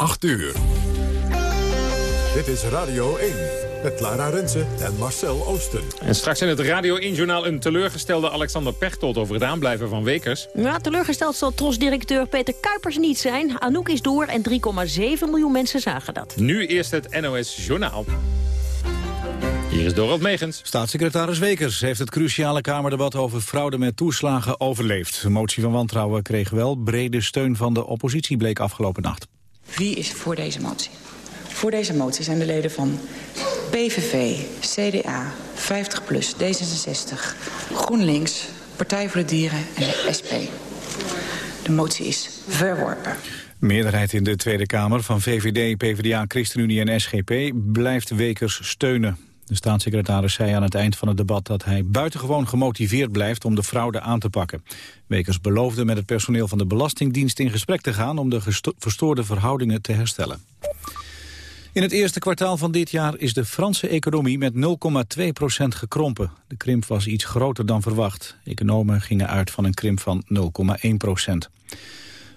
8 uur. Dit is Radio 1 met Lara Rensen en Marcel Oosten. En straks in het Radio 1-journaal een teleurgestelde Alexander Pechtold... over het aanblijven van Wekers. Ja, teleurgesteld zal TROS-directeur Peter Kuipers niet zijn. Anouk is door en 3,7 miljoen mensen zagen dat. Nu eerst het NOS-journaal. Hier is Dorald Megens. Staatssecretaris Wekers heeft het cruciale Kamerdebat over fraude met toeslagen overleefd. De motie van wantrouwen kreeg wel brede steun van de oppositie, bleek afgelopen nacht. Wie is voor deze motie? Voor deze motie zijn de leden van PVV, CDA, 50PLUS, D66, GroenLinks, Partij voor de Dieren en de SP. De motie is verworpen. Meerderheid in de Tweede Kamer van VVD, PvdA, ChristenUnie en SGP blijft Wekers steunen. De staatssecretaris zei aan het eind van het debat dat hij buitengewoon gemotiveerd blijft om de fraude aan te pakken. Wekers beloofde met het personeel van de Belastingdienst in gesprek te gaan om de verstoorde verhoudingen te herstellen. In het eerste kwartaal van dit jaar is de Franse economie met 0,2% gekrompen. De krimp was iets groter dan verwacht. Economen gingen uit van een krimp van 0,1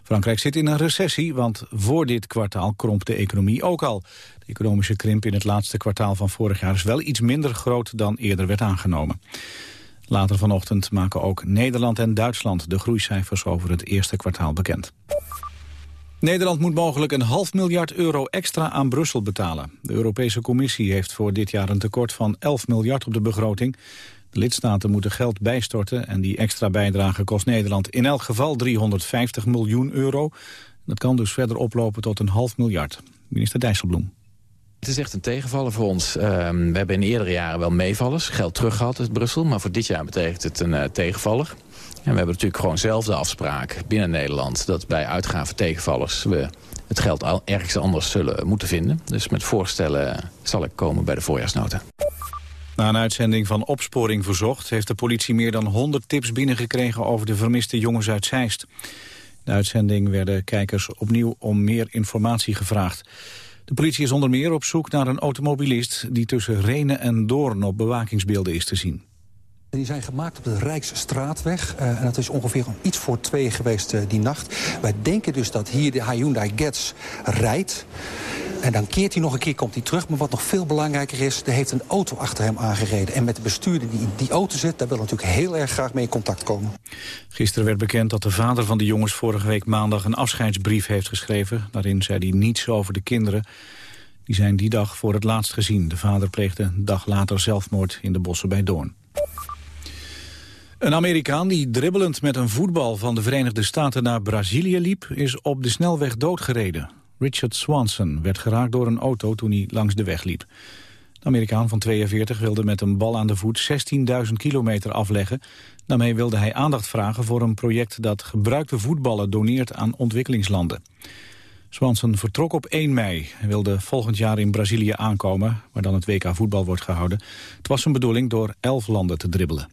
Frankrijk zit in een recessie, want voor dit kwartaal kromp de economie ook al. De economische krimp in het laatste kwartaal van vorig jaar is wel iets minder groot dan eerder werd aangenomen. Later vanochtend maken ook Nederland en Duitsland de groeicijfers over het eerste kwartaal bekend. Nederland moet mogelijk een half miljard euro extra aan Brussel betalen. De Europese Commissie heeft voor dit jaar een tekort van 11 miljard op de begroting. Lidstaten moeten geld bijstorten en die extra bijdrage kost Nederland in elk geval 350 miljoen euro. Dat kan dus verder oplopen tot een half miljard. Minister Dijsselbloem. Het is echt een tegenvaller voor ons. Ehm, we hebben in eerdere jaren wel meevallers, geld teruggehad uit Brussel. Maar voor dit jaar betekent het een uh, tegenvaller. En we hebben natuurlijk gewoon zelf de afspraak binnen Nederland... dat bij uitgaven tegenvallers we het geld ergens anders zullen moeten vinden. Dus met voorstellen zal ik komen bij de voorjaarsnota. Na een uitzending van Opsporing Verzocht... heeft de politie meer dan 100 tips binnengekregen... over de vermiste jongens uit Zeist. De uitzending werden kijkers opnieuw om meer informatie gevraagd. De politie is onder meer op zoek naar een automobilist... die tussen Renen en Doorn op bewakingsbeelden is te zien. Die zijn gemaakt op de Rijksstraatweg. Uh, en dat is ongeveer om iets voor twee geweest uh, die nacht. Wij denken dus dat hier de Hyundai Getz rijdt. En dan keert hij nog een keer, komt hij terug. Maar wat nog veel belangrijker is, er heeft een auto achter hem aangereden. En met de bestuurder die in die auto zit, daar wil natuurlijk heel erg graag mee in contact komen. Gisteren werd bekend dat de vader van de jongens vorige week maandag een afscheidsbrief heeft geschreven. Daarin zei hij niets over de kinderen. Die zijn die dag voor het laatst gezien. De vader pleegde een dag later zelfmoord in de bossen bij Doorn. Een Amerikaan die dribbelend met een voetbal van de Verenigde Staten naar Brazilië liep, is op de snelweg doodgereden. Richard Swanson werd geraakt door een auto toen hij langs de weg liep. De Amerikaan van 42 wilde met een bal aan de voet 16.000 kilometer afleggen. Daarmee wilde hij aandacht vragen voor een project dat gebruikte voetballen doneert aan ontwikkelingslanden. Swanson vertrok op 1 mei. Hij wilde volgend jaar in Brazilië aankomen, waar dan het WK voetbal wordt gehouden. Het was zijn bedoeling door 11 landen te dribbelen.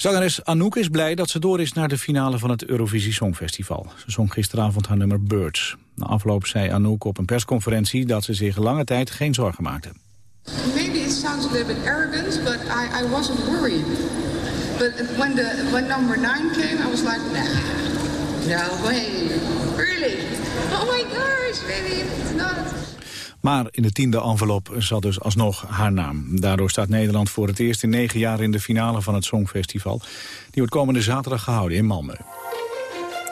Zangeres Anouk is blij dat ze door is naar de finale van het Eurovisie Songfestival. Ze zong gisteravond haar nummer Birds. Na afloop zei Anouk op een persconferentie dat ze zich lange tijd geen zorgen maakte. Maybe it sounds a little bit arrogant, but I, I wasn't worried. But when, the, when number nine came, I was like, nah, no way, really? Oh my gosh, maybe it's not. Maar in de tiende envelop zat dus alsnog haar naam. Daardoor staat Nederland voor het eerst in negen jaar in de finale van het Songfestival. Die wordt komende zaterdag gehouden in Malmö.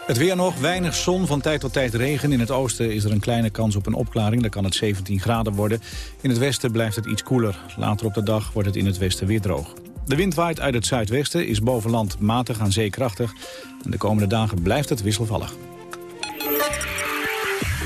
Het weer nog, weinig zon, van tijd tot tijd regen. In het oosten is er een kleine kans op een opklaring. Dan kan het 17 graden worden. In het westen blijft het iets koeler. Later op de dag wordt het in het westen weer droog. De wind waait uit het zuidwesten, is boven land matig aan zeekrachtig. En de komende dagen blijft het wisselvallig.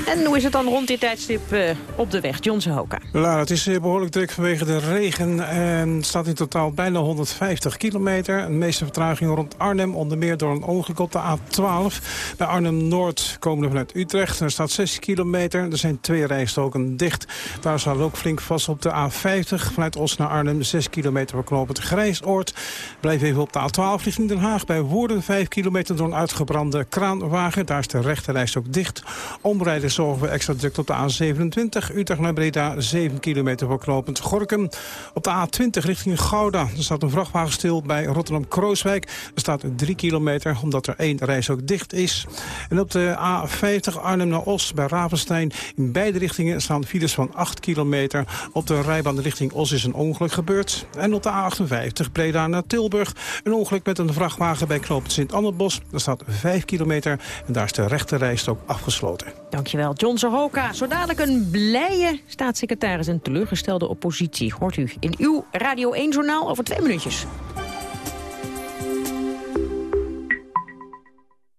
En hoe is het dan rond dit tijdstip uh, op de weg? John Hoka. Het is eh, behoorlijk druk vanwege de regen. En het staat in totaal bijna 150 kilometer. De meeste vertragingen rond Arnhem. Onder meer door een ongeluk op de A12. Bij Arnhem-Noord komen we vanuit Utrecht. Er staat 6 kilometer. Er zijn twee rijstoken dicht. Daar staat ook flink vast op de A50. Vanuit Os naar Arnhem 6 kilometer voor knooppunt Grijsoord. Blijf even op de A12 richting Den Haag. Bij Woerden 5 kilometer door een uitgebrande kraanwagen. Daar is de rechterrijst ook dicht. Omrijders zorgen voor extra druk op de A27. Utrecht naar Breda, 7 kilometer voor knooppunt Gorkum. Op de A20 richting Gouda. Er staat een vrachtwagen stil bij Rotterdam-Krooswijk. Er staat 3 kilometer, omdat er één reis ook dicht is. En op de A50 Arnhem naar Os bij Ravenstein. In beide richtingen staan files van 8 kilometer. Op de rijbaan richting Os is een ongeluk gebeurd. En op de A58 Breda naar Tilburg. Een ongeluk met een vrachtwagen bij knooppunt Sint-Annebos. Er staat 5 kilometer en daar is de rechte ook afgesloten. Dankjewel, John Zahoka. Zo dadelijk een blije staatssecretaris en teleurgestelde oppositie. Hoort u in uw Radio 1-journaal over twee minuutjes.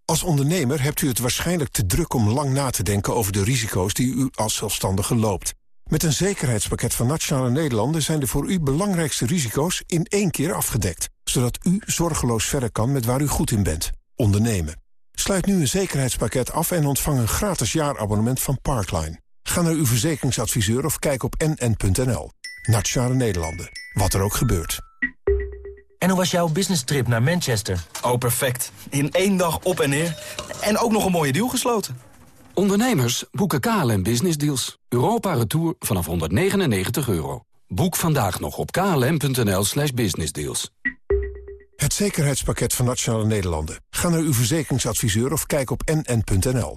Als ondernemer hebt u het waarschijnlijk te druk om lang na te denken over de risico's die u als zelfstandige loopt. Met een zekerheidspakket van Nationale Nederlanden zijn de voor u belangrijkste risico's in één keer afgedekt. Zodat u zorgeloos verder kan met waar u goed in bent. Ondernemen. Sluit nu een zekerheidspakket af en ontvang een gratis jaarabonnement van Parkline. Ga naar uw verzekeringsadviseur of kijk op nn.nl. Nationale Nederlanden. Wat er ook gebeurt. En hoe was jouw business trip naar Manchester? Oh, perfect. In één dag op en neer. En ook nog een mooie deal gesloten. Ondernemers boeken KLM Business Deals. Europa Retour vanaf 199 euro. Boek vandaag nog op klm.nl slash businessdeals. Het zekerheidspakket van Nationale Nederlanden. Ga naar uw verzekeringsadviseur of kijk op nn.nl.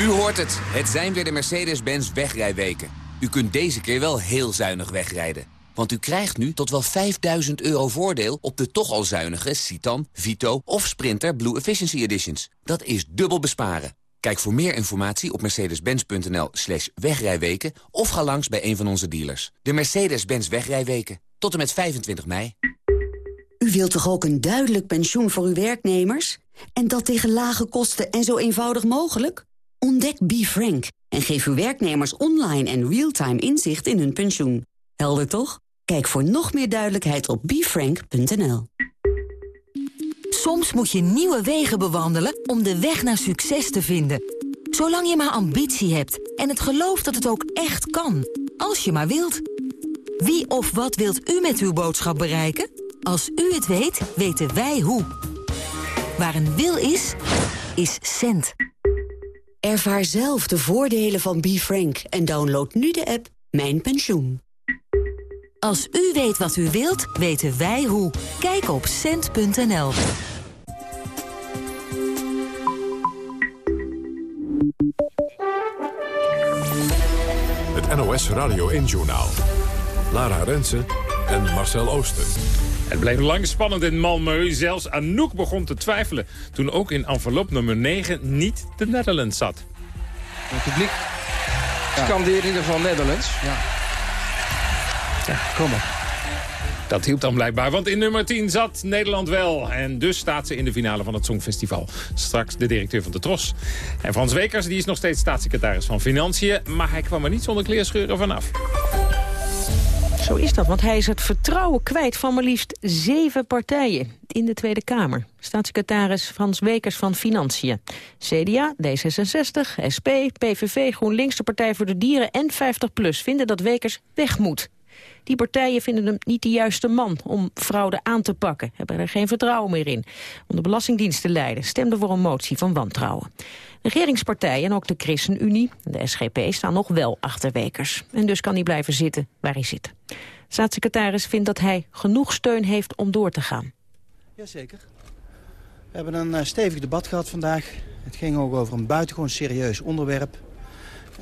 U hoort het. Het zijn weer de Mercedes-Benz wegrijweken. U kunt deze keer wel heel zuinig wegrijden. Want u krijgt nu tot wel 5000 euro voordeel op de toch al zuinige Citan, Vito of Sprinter Blue Efficiency Editions. Dat is dubbel besparen. Kijk voor meer informatie op mercedes-benz.nl slash wegrijweken... of ga langs bij een van onze dealers. De Mercedes-Benz wegrijweken. Tot en met 25 mei. U wilt toch ook een duidelijk pensioen voor uw werknemers? En dat tegen lage kosten en zo eenvoudig mogelijk? Ontdek BeFrank en geef uw werknemers online en real-time inzicht in hun pensioen. Helder toch? Kijk voor nog meer duidelijkheid op befrank.nl. Soms moet je nieuwe wegen bewandelen om de weg naar succes te vinden. Zolang je maar ambitie hebt en het geloof dat het ook echt kan. Als je maar wilt. Wie of wat wilt u met uw boodschap bereiken? Als u het weet, weten wij hoe. Waar een wil is, is cent. Ervaar zelf de voordelen van BeFrank en download nu de app Mijn Pensioen. Als u weet wat u wilt, weten wij hoe. Kijk op cent.nl. Het NOS Radio 1-journaal. Lara Rensen en Marcel Ooster. Het bleef lang spannend in Malmö. Zelfs Anouk begon te twijfelen toen ook in envelop nummer 9 niet de Netherlands zat. Het publiek scandeert in ieder geval Netherlands. Ja. Ja, kom maar. Dat hielp dan blijkbaar, want in nummer 10 zat Nederland wel. En dus staat ze in de finale van het Songfestival. Straks de directeur van de Tros. En Frans Wekers die is nog steeds staatssecretaris van Financiën... maar hij kwam er niet zonder kleerscheuren vanaf. Zo is dat, want hij is het vertrouwen kwijt van maar liefst zeven partijen in de Tweede Kamer. Staatssecretaris Frans Wekers van Financiën. CDA, D66, SP, PVV, GroenLinks, de Partij voor de Dieren en 50PLUS vinden dat Wekers weg moet. Die partijen vinden hem niet de juiste man om fraude aan te pakken. Hebben er geen vertrouwen meer in. Om de Belastingdienst te leiden stemden voor een motie van wantrouwen. Regeringspartijen en ook de ChristenUnie en de SGP staan nog wel achter Wekers. En dus kan hij blijven zitten waar hij zit. Staatssecretaris vindt dat hij genoeg steun heeft om door te gaan. Jazeker. We hebben een uh, stevig debat gehad vandaag. Het ging ook over een buitengewoon serieus onderwerp.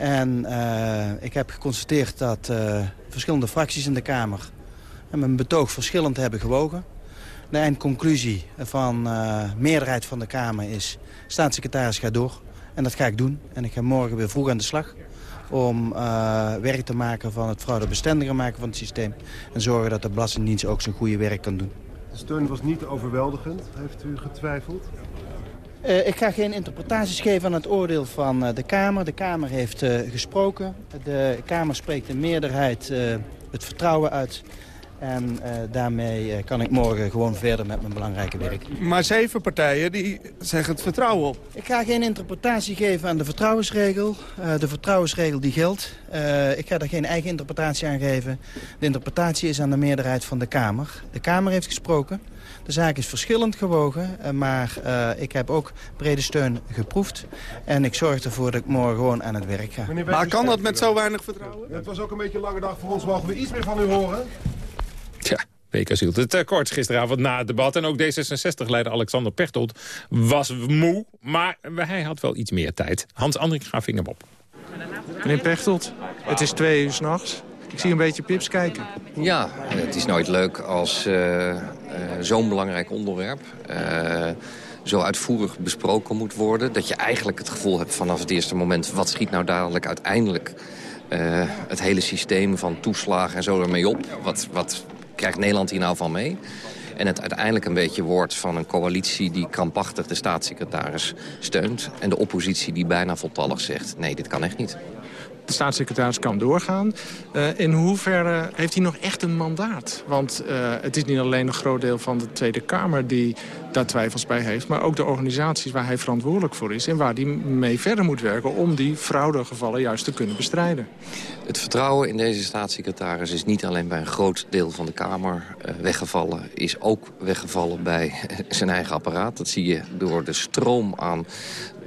En uh, ik heb geconstateerd dat uh, verschillende fracties in de Kamer... mijn betoog verschillend hebben gewogen. De eindconclusie van uh, meerderheid van de Kamer is... staatssecretaris gaat door. En dat ga ik doen. En ik ga morgen weer vroeg aan de slag om werk te maken van het fraudebestendiger maken van het systeem. En zorgen dat de Belastingdienst ook zijn goede werk kan doen. De steun was niet overweldigend, heeft u getwijfeld? Uh, ik ga geen interpretaties geven aan het oordeel van uh, de Kamer. De Kamer heeft uh, gesproken. De Kamer spreekt in meerderheid het vertrouwen uit. En daarmee kan ik morgen gewoon verder met mijn belangrijke werk. Maar zeven partijen die zeggen het vertrouwen op. Ik ga geen interpretatie geven aan de vertrouwensregel. De vertrouwensregel die geldt. ik ga daar geen eigen interpretatie aan geven. De interpretatie is aan de meerderheid van de Kamer. De Kamer heeft gesproken. De zaak is verschillend gewogen, maar uh, ik heb ook brede steun geproefd. En ik zorg ervoor dat ik morgen gewoon aan het werk ga. Maar kan dat met zo weinig vertrouwen? Het was ook een beetje een lange dag voor ons. Mogen we iets meer van u horen? Tja, Bekers hield het kort gisteravond na het debat. En ook D66-leider Alexander Pechtold was moe. Maar hij had wel iets meer tijd. Hans-Andrik gaf ving hem op. Meneer Pechtold, het is twee uur s'nachts. Ik zie een beetje Pips kijken. Ja, het is nooit leuk als uh, zo'n belangrijk onderwerp... Uh, zo uitvoerig besproken moet worden... dat je eigenlijk het gevoel hebt vanaf het eerste moment... wat schiet nou dadelijk uiteindelijk het hele systeem van toeslagen en zo ermee op? Wat, wat krijgt Nederland hier nou van mee? En het uiteindelijk een beetje wordt van een coalitie die krampachtig de staatssecretaris steunt. En de oppositie die bijna voltallig zegt, nee, dit kan echt niet de staatssecretaris kan doorgaan. Uh, in hoeverre heeft hij nog echt een mandaat? Want uh, het is niet alleen een groot deel van de Tweede Kamer die daar twijfels bij heeft... maar ook de organisaties waar hij verantwoordelijk voor is... en waar hij mee verder moet werken om die fraudegevallen juist te kunnen bestrijden. Het vertrouwen in deze staatssecretaris is niet alleen bij een groot deel van de Kamer uh, weggevallen... is ook weggevallen bij zijn eigen apparaat. Dat zie je door de stroom aan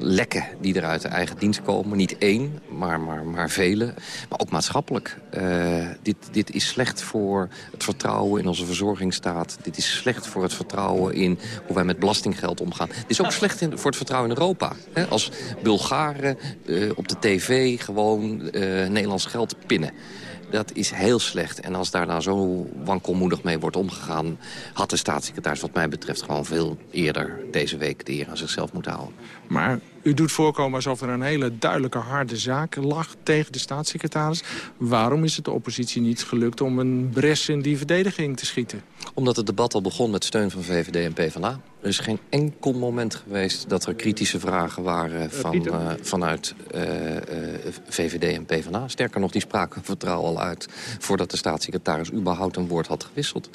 lekken die er uit de eigen dienst komen. Niet één, maar, maar, maar vele. Maar ook maatschappelijk. Uh, dit, dit is slecht voor het vertrouwen in onze verzorgingsstaat. Dit is slecht voor het vertrouwen in hoe wij met belastinggeld omgaan. Dit is ook slecht in, voor het vertrouwen in Europa. Hè? Als Bulgaren uh, op de tv gewoon uh, Nederlands geld pinnen. Dat is heel slecht. En als daar nou zo wankelmoedig mee wordt omgegaan... had de staatssecretaris wat mij betreft gewoon veel eerder deze week de eer aan zichzelf moeten houden. Maar u doet voorkomen alsof er een hele duidelijke harde zaak lag tegen de staatssecretaris. Waarom is het de oppositie niet gelukt om een bres in die verdediging te schieten? Omdat het debat al begon met steun van VVD en PvdA. Er is geen enkel moment geweest dat er kritische vragen waren van, uh, vanuit uh, uh, VVD en PvdA. Sterker nog, die spraken vertrouwen al uit voordat de staatssecretaris überhaupt een woord had gewisseld.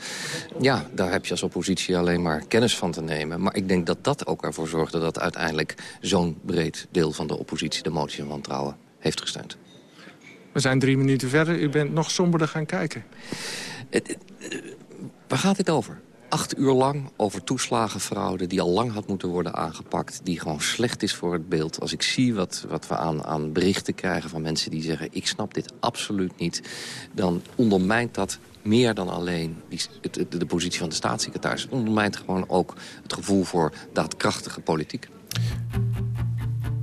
Ja, daar heb je als oppositie alleen maar kennis van te nemen. Maar ik denk dat dat ook ervoor zorgde dat uiteindelijk zo'n breed deel van de oppositie de motie van wantrouwen heeft gesteund. We zijn drie minuten verder. U bent nog somberder gaan kijken. Waar gaat dit over? Acht uur lang over toeslagenfraude die al lang had moeten worden aangepakt. Die gewoon slecht is voor het beeld. Als ik zie wat, wat we aan, aan berichten krijgen van mensen die zeggen... ik snap dit absoluut niet. Dan ondermijnt dat meer dan alleen die, de, de positie van de staatssecretaris. Het ondermijnt gewoon ook het gevoel voor daadkrachtige politiek.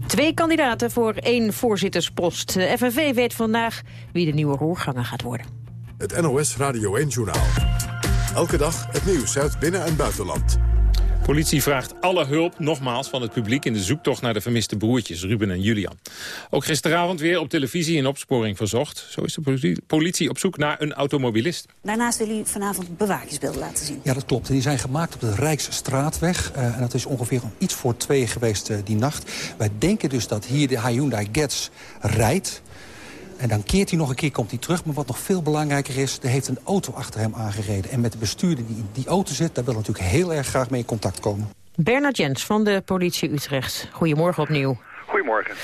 Twee kandidaten voor één voorzitterspost. De FNV weet vandaag wie de nieuwe roerganger gaat worden. Het NOS Radio 1-journaal. Elke dag het nieuws uit binnen- en buitenland. Politie vraagt alle hulp, nogmaals, van het publiek... in de zoektocht naar de vermiste broertjes Ruben en Julian. Ook gisteravond weer op televisie in opsporing verzocht. Zo is de politie op zoek naar een automobilist. Daarnaast wil u vanavond bewakingsbeelden laten zien. Ja, dat klopt. Die zijn gemaakt op de Rijksstraatweg. Uh, en dat is ongeveer iets voor twee geweest uh, die nacht. Wij denken dus dat hier de Hyundai Getz rijdt. En dan keert hij nog een keer, komt hij terug. Maar wat nog veel belangrijker is, er heeft een auto achter hem aangereden. En met de bestuurder die in die auto zit, daar wil natuurlijk heel erg graag mee in contact komen. Bernard Jens van de politie Utrecht. Goedemorgen opnieuw. Goedemorgen.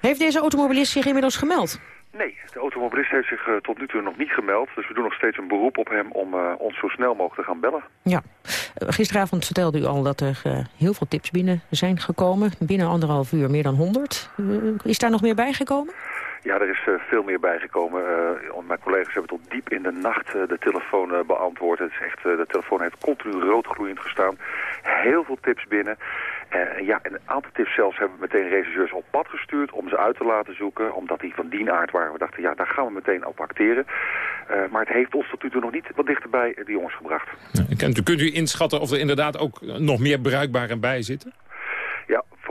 Heeft deze automobilist zich inmiddels gemeld? Nee, de automobilist heeft zich uh, tot nu toe nog niet gemeld. Dus we doen nog steeds een beroep op hem om uh, ons zo snel mogelijk te gaan bellen. Ja. Uh, gisteravond vertelde u al dat er heel veel tips binnen zijn gekomen. Binnen anderhalf uur meer dan 100. is daar nog meer bijgekomen? Ja, er is uh, veel meer bijgekomen. Uh, mijn collega's hebben tot diep in de nacht uh, de telefoon beantwoord. Het is echt, de telefoon heeft continu roodgloeiend gestaan. Heel veel tips binnen. ja, en een aantal tips zelfs hebben we meteen regisseurs op pad gestuurd om ze uit te laten zoeken. Omdat die van die aard waren. We dachten, ja, daar gaan we meteen op acteren. maar het heeft ons tot nu toe nog niet wat dichterbij de jongens gebracht. Ja, kunt u inschatten of er inderdaad ook nog meer bruikbare bij zitten?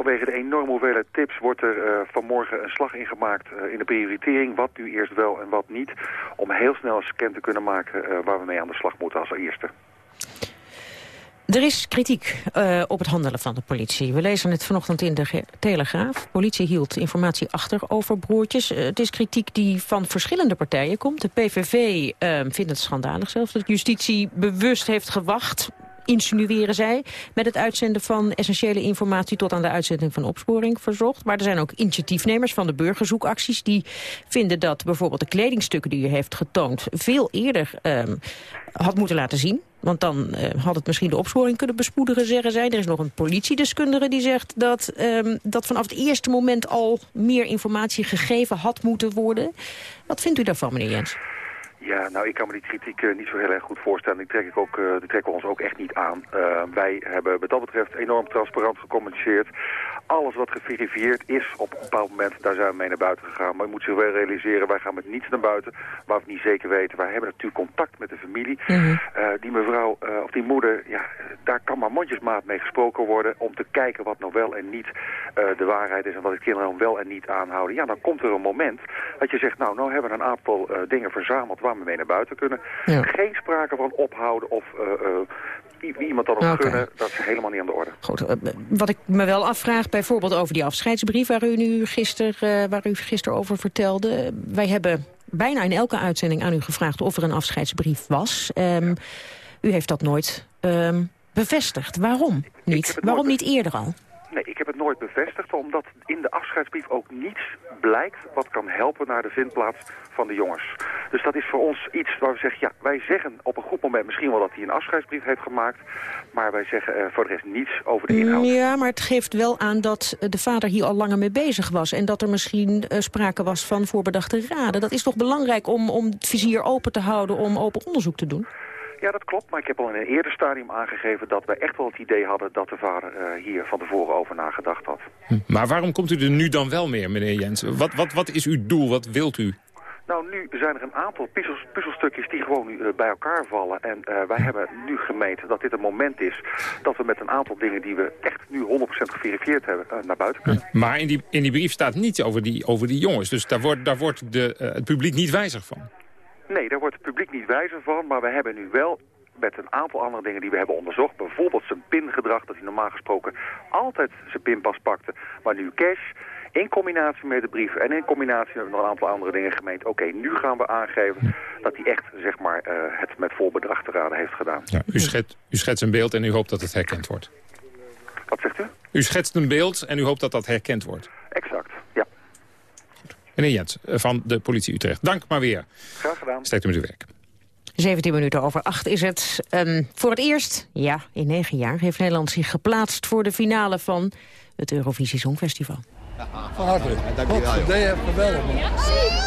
Vanwege de enorme hoeveelheid tips wordt er uh, vanmorgen een slag ingemaakt uh, in de prioritering. Wat nu eerst wel en wat niet. Om heel snel een scan te kunnen maken uh, waar we mee aan de slag moeten als eerste. Er is kritiek op het handelen van de politie. We lezen het vanochtend in de Telegraaf. Politie hield informatie achter over broertjes. Het is kritiek die van verschillende partijen komt. De PVV vindt het schandalig zelfs dat justitie bewust heeft gewacht insinueren zij, met het uitzenden van essentiële informatie tot aan de uitzending van opsporing verzocht. Maar er zijn ook initiatiefnemers van de burgerzoekacties die vinden dat bijvoorbeeld de kledingstukken die u heeft getoond veel eerder um, had moeten laten zien. Want dan uh, had het misschien de opsporing kunnen bespoedigen, zeggen zij. Er is nog een politiedeskundige die zegt dat, um, dat vanaf het eerste moment al meer informatie gegeven had moeten worden. Wat vindt u daarvan, meneer Jens? Ja, nou, ik kan me die kritiek uh, niet zo heel erg goed voorstellen. Die, trek ik ook, die trekken we ons ook echt niet aan. Uh, wij hebben wat dat betreft enorm transparant gecommuniceerd. Alles wat geverifieerd is op een bepaald moment, daar zijn we mee naar buiten gegaan. Maar je moet zich wel realiseren, wij gaan met niets naar buiten waar we niet zeker weten. Wij hebben natuurlijk contact met de familie. Mm -hmm. die mevrouw, of die moeder, ja, daar kan maar mondjesmaat mee gesproken worden... om te kijken wat nou wel en niet de waarheid is en wat de kinderen dan wel en niet aanhouden. Ja, dan komt er een moment dat je zegt, nou, nou hebben we een aantal dingen verzameld... waar we mee naar buiten kunnen. Ja. Geen sprake van ophouden of wie, wie, iemand ook okay. gunnen. Dat is helemaal niet aan de orde. Goed, uh, wat ik me wel afvraag, bijvoorbeeld over die afscheidsbrief... waar u nu gisteren, waar u gisteren over vertelde. Wij hebben bijna in elke uitzending aan u gevraagd of er een afscheidsbrief was. Um, u heeft dat nooit um, bevestigd. Waarom niet? Waarom niet eerder al? Nee, ik heb het nooit bevestigd, omdat in de afscheidsbrief ook niets blijkt wat kan helpen naar de vindplaats van de jongens. Dus dat is voor ons iets waar we zeggen, ja, wij zeggen op een goed moment misschien wel dat hij een afscheidsbrief heeft gemaakt, maar wij zeggen voor de rest niets over de inhoud. Ja, maar het geeft wel aan dat de vader hier al langer mee bezig was en dat er misschien uh, sprake was van voorbedachte raden. Dat is toch belangrijk om, om het vizier open te houden, om open onderzoek te doen? Ja, dat klopt. Maar ik heb al in een eerder stadium aangegeven dat wij echt wel het idee hadden dat de vader uh, hier van tevoren over nagedacht had. Hm. Maar waarom komt u er nu dan wel meer, meneer Jens? Wat, wat, wat is uw doel? Wat wilt u? Nou, nu zijn er een aantal puzzels, puzzelstukjes die gewoon nu uh, bij elkaar vallen. En uh, wij hebben nu gemeten dat dit een moment is dat we met een aantal dingen die we echt nu 100% geverifieerd hebben, uh, naar buiten kunnen. Maar in die, in die brief staat niets over die, over die jongens. Dus daar wordt, daar wordt de, het publiek niet wijzer van. Nee, daar wordt het publiek niet wijzer van, maar we hebben nu wel met een aantal andere dingen die we hebben onderzocht. Bijvoorbeeld zijn pingedrag, dat hij normaal gesproken altijd zijn pinpas pakte, maar nu cash. In combinatie met de brief en in combinatie met nog een aantal andere dingen gemeend. Oké, okay, nu gaan we aangeven dat hij echt zeg maar, uh, het met vol bedrag te raden heeft gedaan. Ja, u, schet, u schetst een beeld en u hoopt dat het herkend wordt. Wat zegt u? U schetst een beeld en u hoopt dat dat herkend wordt. Meneer Jens van de politie Utrecht, dank maar weer. Graag gedaan. Steekt u met uw werk. 17 minuten over 8 is het. Um, voor het eerst, ja, in negen jaar, heeft Nederland zich geplaatst voor de finale van het Eurovisie Songfestival. Van harte. Dank je wel.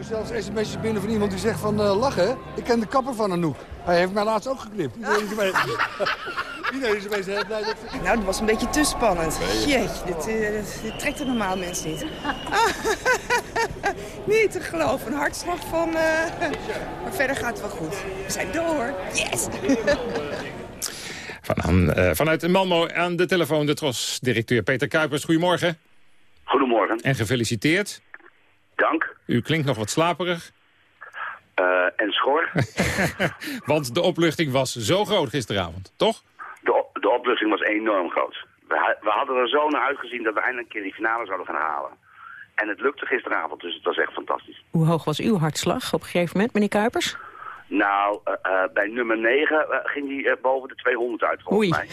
Nu zelfs sms'jes binnen van iemand die zegt van uh, lachen. Ik ken de kapper van Anouk. Hij heeft mij laatst ook geknipt. Iedereen is mee. Iedereen is mee heel blij dat... Nou, dat was een beetje te spannend. Jeetje, dit, uh, dit trekt er normaal mensen niet. niet te geloven. Een hartslag van... Uh... Maar verder gaat het wel goed. We zijn door. Yes! Van, uh, vanuit Malmo aan de telefoon de TROS-directeur Peter Kuipers. Goedemorgen. Goedemorgen. En gefeliciteerd. Dank. U klinkt nog wat slaperig. Uh, en schor. Want de opluchting was zo groot gisteravond, toch? De, de opluchting was enorm groot. We, we, hadden er zo naar uitgezien dat we eindelijk een keer die finale zouden gaan halen. En het lukte gisteravond, dus het was echt fantastisch. Hoe hoog was uw hartslag op een gegeven moment, meneer Kuipers? Nou, uh, uh, bij nummer 9 uh, ging die boven de 200 uit, volgens Oei. mij.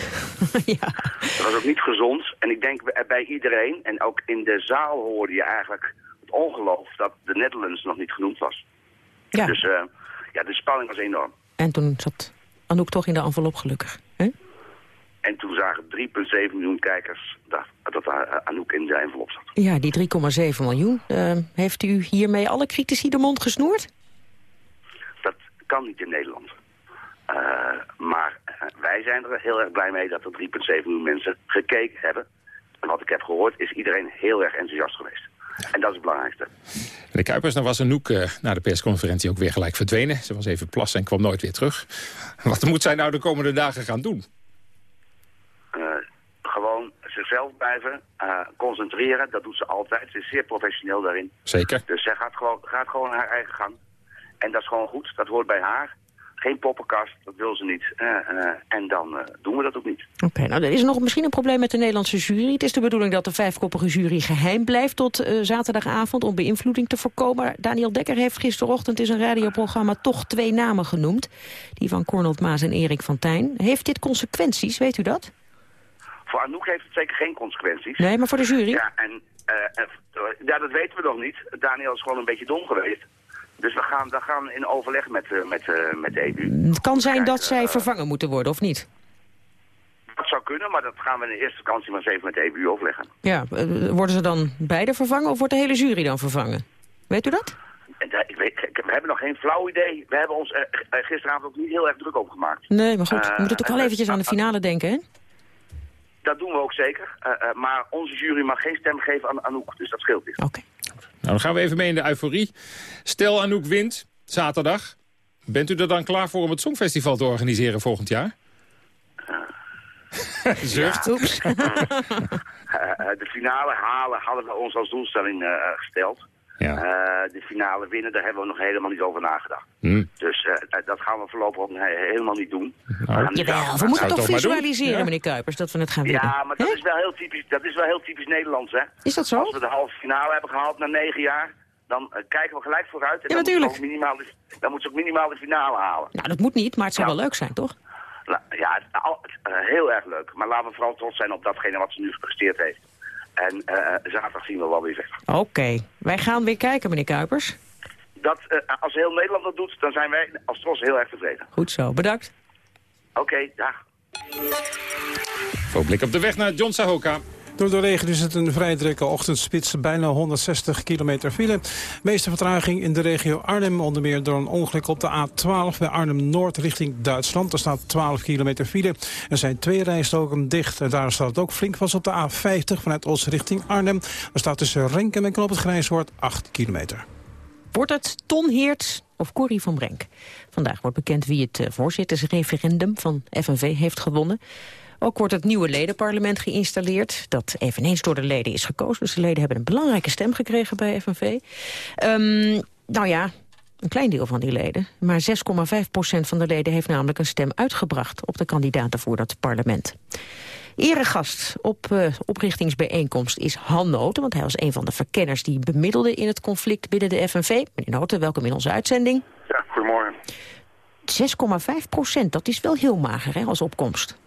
ja. Dat was ook niet gezond. En ik denk bij iedereen, en ook in de zaal hoorde je eigenlijk het ongeloof dat de Netherlands nog niet genoemd was. Ja. Dus uh, ja, de spanning was enorm. En toen zat Anouk toch in de envelop gelukkig, hè? En toen zagen 3,7 miljoen kijkers dat, dat Anouk in de envelop zat. Ja, die 3,7 miljoen. Uh, heeft u hiermee alle critici de mond gesnoerd? Dat kan niet in Nederland. Uh, maar wij zijn er heel erg blij mee dat er 3,7 miljoen mensen gekeken hebben. En wat ik heb gehoord is iedereen heel erg enthousiast geweest. En dat is het belangrijkste. De Kuipers, dan was Anouk uh, na de persconferentie ook weer gelijk verdwenen. Ze was even plassen en kwam nooit weer terug. Wat moet zij nou de komende dagen gaan doen? Uh, gewoon zichzelf blijven, eh, concentreren. Dat doet ze altijd. Ze is zeer professioneel daarin. Zeker. Dus zij gaat gewoon, gaat gewoon haar eigen gang. En dat is gewoon goed. Dat hoort bij haar. Geen poppenkast, dat wil ze niet. Eh, eh, en dan eh, doen we dat ook niet. Oké, nou er is nog misschien een probleem met de Nederlandse jury. Het is de bedoeling dat de vijfkoppige jury geheim blijft tot zaterdagavond om beïnvloeding te voorkomen. Daniel Dekker heeft gisterochtend in zijn radioprogramma toch twee namen genoemd. Die van Cornald Maas en Erik van Tijn. Heeft dit consequenties, weet u dat? Voor Anouk heeft het zeker geen consequenties. Nee, maar voor de jury? Ja, en, ja, dat weten we nog niet. Daniel is gewoon een beetje dom geweest. Dus we gaan, we gaan in overleg met, eh, met, eh, met de EU. Het kan zijn dat zij eh, vervangen moeten worden, of niet? Dat zou kunnen, maar dat gaan we in de eerste vakantie maar eens even met de EU overleggen. Ja, worden ze dan beide vervangen of wordt de hele jury dan vervangen? Weet u dat? Ik weet, we hebben nog geen flauw idee. We hebben ons er gisteravond ook niet heel erg druk over gemaakt. Nee, maar goed, we moeten toch wel eventjes aan de finale denken, hè? Dat doen we ook zeker. Maar onze jury mag geen stem geven aan Anouk, dus dat scheelt weer. Oké. Nou, dan gaan we even mee in de euforie. Stel Anouk wint, zaterdag. Bent u er dan klaar voor om het Songfestival te organiseren volgend jaar? Zucht. Oeps. Eh, eh, de finale halen hadden we ons als doelstelling eh, gesteld. Ja. Eh, de finale winnen, daar hebben we nog helemaal niet over nagedacht. Hm. Dus eh, dat gaan we voorlopig ook helemaal niet doen. We Jawel, aan- we moeten Nou, toch visualiseren, Ja. meneer Kuipers, dat we het gaan winnen. Ja, maar dat is, wel heel typisch, dat is wel heel typisch Nederlands, hè? Is dat zo? Als we de halve finale hebben gehaald na negen jaar, dan eh, kijken we gelijk vooruit. En Ja, dan natuurlijk. Minimaal de, dan moeten ze ook minimaal de finale halen. Nou, dat moet niet, maar het zou wel leuk zijn, toch? Ja, het- al- het- heel erg leuk. Maar laten we vooral trots zijn op datgene wat ze nu gepresteerd heeft. En eh, zaterdag zien we wel weer verder. Oké, wij gaan weer kijken, meneer Kuipers. Dat, eh, als heel Nederland dat doet, dan zijn wij als Tros heel erg tevreden. Goed zo, bedankt. Oké, dag. Voor blik op de weg naar John Sahoka. Door de regen is het een vrij drukke ochtendspits. Bijna 160 kilometer file. Meeste vertraging in de regio Arnhem. Onder meer door een ongeluk op de A12 bij Arnhem-Noord richting Duitsland. Er staat 12 kilometer file. Er zijn twee rijstroken dicht. En daar staat het ook flink vast op de A50 vanuit Os richting Arnhem. Er staat tussen Renkum en Knop het Grijshoort 8 kilometer. Wordt het Ton Heert of Corrie van Brenk? Vandaag wordt bekend wie het eh, voorzittersreferendum van FNV heeft gewonnen. Ook wordt het nieuwe ledenparlement geïnstalleerd... dat eveneens door de leden is gekozen. Dus de leden hebben een belangrijke stem gekregen bij FNV. Ehm, nou ja, een klein deel van die leden. Maar 6,5 procent van de leden heeft namelijk een stem uitgebracht... op de kandidaten voor dat parlement. Eregast op eh, oprichtingsbijeenkomst is Han Noten... want hij was een van de verkenners die bemiddelde in het conflict binnen de FNV. Meneer Noten, welkom in onze uitzending. Ja, goedemorgen. 6,5 procent, dat is wel heel mager hè, als opkomst.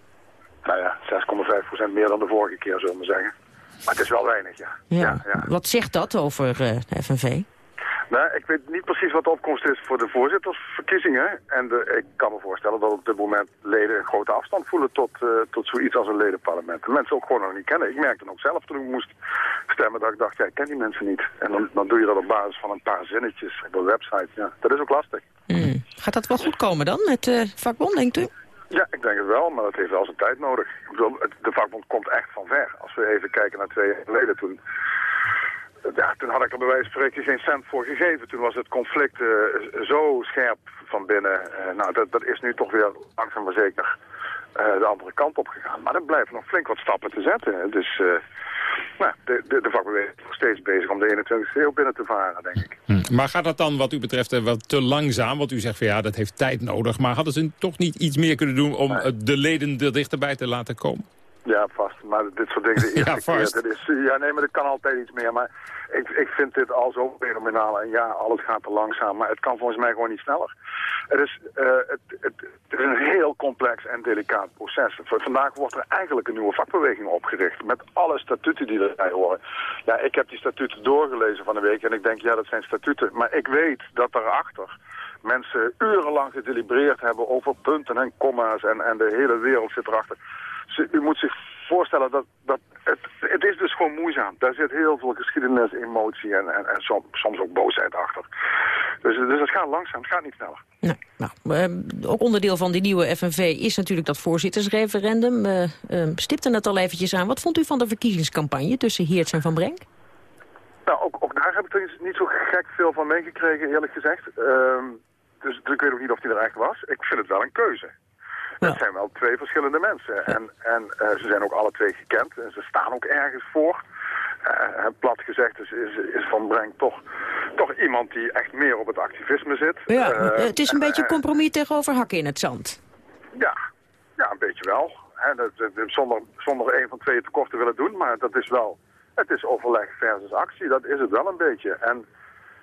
Nou ja, 6,5% meer dan de vorige keer, zullen we zeggen. Maar het is wel weinig, ja. Ja. Wat zegt dat over eh, de FNV? Nou, ik weet niet precies wat de opkomst is voor de voorzittersverkiezingen. En de, ik kan me voorstellen dat op dit moment leden een grote afstand voelen tot, eh, tot zoiets als een ledenparlement. De mensen ook gewoon nog niet kennen. Ik merkte het ook zelf toen ik moest stemmen dat ik dacht, ja, ik ken die mensen niet. En dan, dan doe je dat op basis van een paar zinnetjes op een website. Ja, dat is ook lastig. Hmm. Gaat dat wel goed komen dan met de vakbond, denkt u? Ik denk het wel, maar dat heeft wel zijn tijd nodig. De vakbond komt echt van ver. Als we even kijken naar twee jaar geleden, toen, ja, toen had ik er bij wijze van spreken geen cent voor gegeven. Toen was het conflict eh, zo scherp van binnen. Eh, nou, dat, dat is nu toch weer langzaam maar zeker de andere kant op gegaan. Maar er blijven nog flink wat stappen te zetten. Dus eh, nou, de, de, de vakbeweging is nog steeds bezig om de 21ste eeuw binnen te varen, denk ik. Hm. Maar gaat dat dan wat u betreft eh, wat te langzaam? Want u zegt van ja, dat heeft tijd nodig. Maar hadden ze toch niet iets meer kunnen doen om eh, de leden er dichterbij te laten komen? Ja, vast. Maar dit soort dingen de eerste Ja, vast. keer, is, ja, nee, maar er kan altijd iets meer. Maar ik, ik vind dit al zo fenomenaal. En ja, alles gaat te langzaam. Maar het kan volgens mij gewoon niet sneller. Het is, eh, het, het, het is een heel complex en delicaat proces. Vandaag wordt er eigenlijk een nieuwe vakbeweging opgericht. Met alle statuten die erbij horen. Ja, ik heb die statuten doorgelezen van de week. En ik denk, ja, dat zijn statuten. Maar ik weet dat daarachter mensen urenlang gedelibereerd hebben over punten en komma's. En, en de hele wereld zit erachter. Ze- u moet zich voorstellen dat, dat het, het is dus gewoon moeizaam. Daar zit heel veel geschiedenis, emotie en, en, en som- soms ook boosheid achter. Dus, dus het gaat langzaam, het gaat niet sneller. Nou, eh, ook onderdeel van die nieuwe FNV is natuurlijk dat voorzittersreferendum. Eh eh, stipte het al eventjes aan. Wat vond u van de verkiezingscampagne tussen Heerts en Van Brenk? Nou, ook, ook daar heb ik er niet zo gek veel van meegekregen, eerlijk gezegd. Dus, dus ik weet ook niet of die er echt was. Ik vind het wel een keuze. Dat zijn wel twee verschillende mensen. En, en eh, ze zijn ook alle twee gekend. En ze staan ook ergens voor. Uh, plat gezegd is, is, is Van Brenk toch, toch iemand die echt meer op het activisme zit. Ja, Uh, het is een beetje een compromis tegenover hakken in het zand. Ja, ja een beetje wel. Hè, dat, dat- zonder, zonder een van twee tekort te willen doen. Maar dat is wel, het is overleg versus actie. Dat is het wel een beetje. En,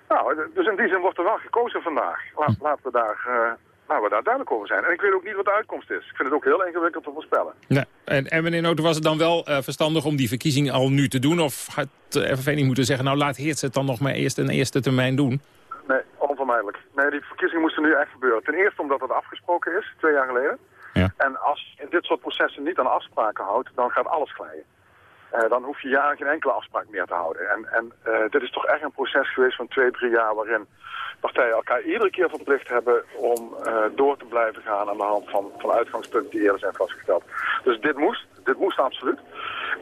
nou, dus in die zin wordt er wel gekozen vandaag. La- laten, we daar, eh, laten we daar duidelijk over zijn. En ik weet ook niet wat de uitkomst is. Ik vind het ook heel ingewikkeld te voorspellen. Nee. En, en meneer Noten, was het dan wel eh, verstandig om die verkiezing al nu te doen? Of had de FNV niet moeten zeggen, nou laat Heerts het dan nog maar eerst een eerste termijn doen? Nee, onvermijdelijk. Nee, die verkiezingen moesten nu echt gebeuren. Ten eerste omdat het afgesproken is, twee jaar geleden. Ja. En als je in dit soort processen niet aan afspraken houdt, dan gaat alles glijden. Eh, dan hoef je jaren geen enkele afspraak meer te houden. En, en eh, dit is toch echt een proces geweest van twee, drie jaar... waarin partijen elkaar iedere keer verplicht hebben om eh, door te blijven gaan... aan de hand van, van uitgangspunten die eerder zijn vastgesteld. Dus dit moest, dit moest absoluut.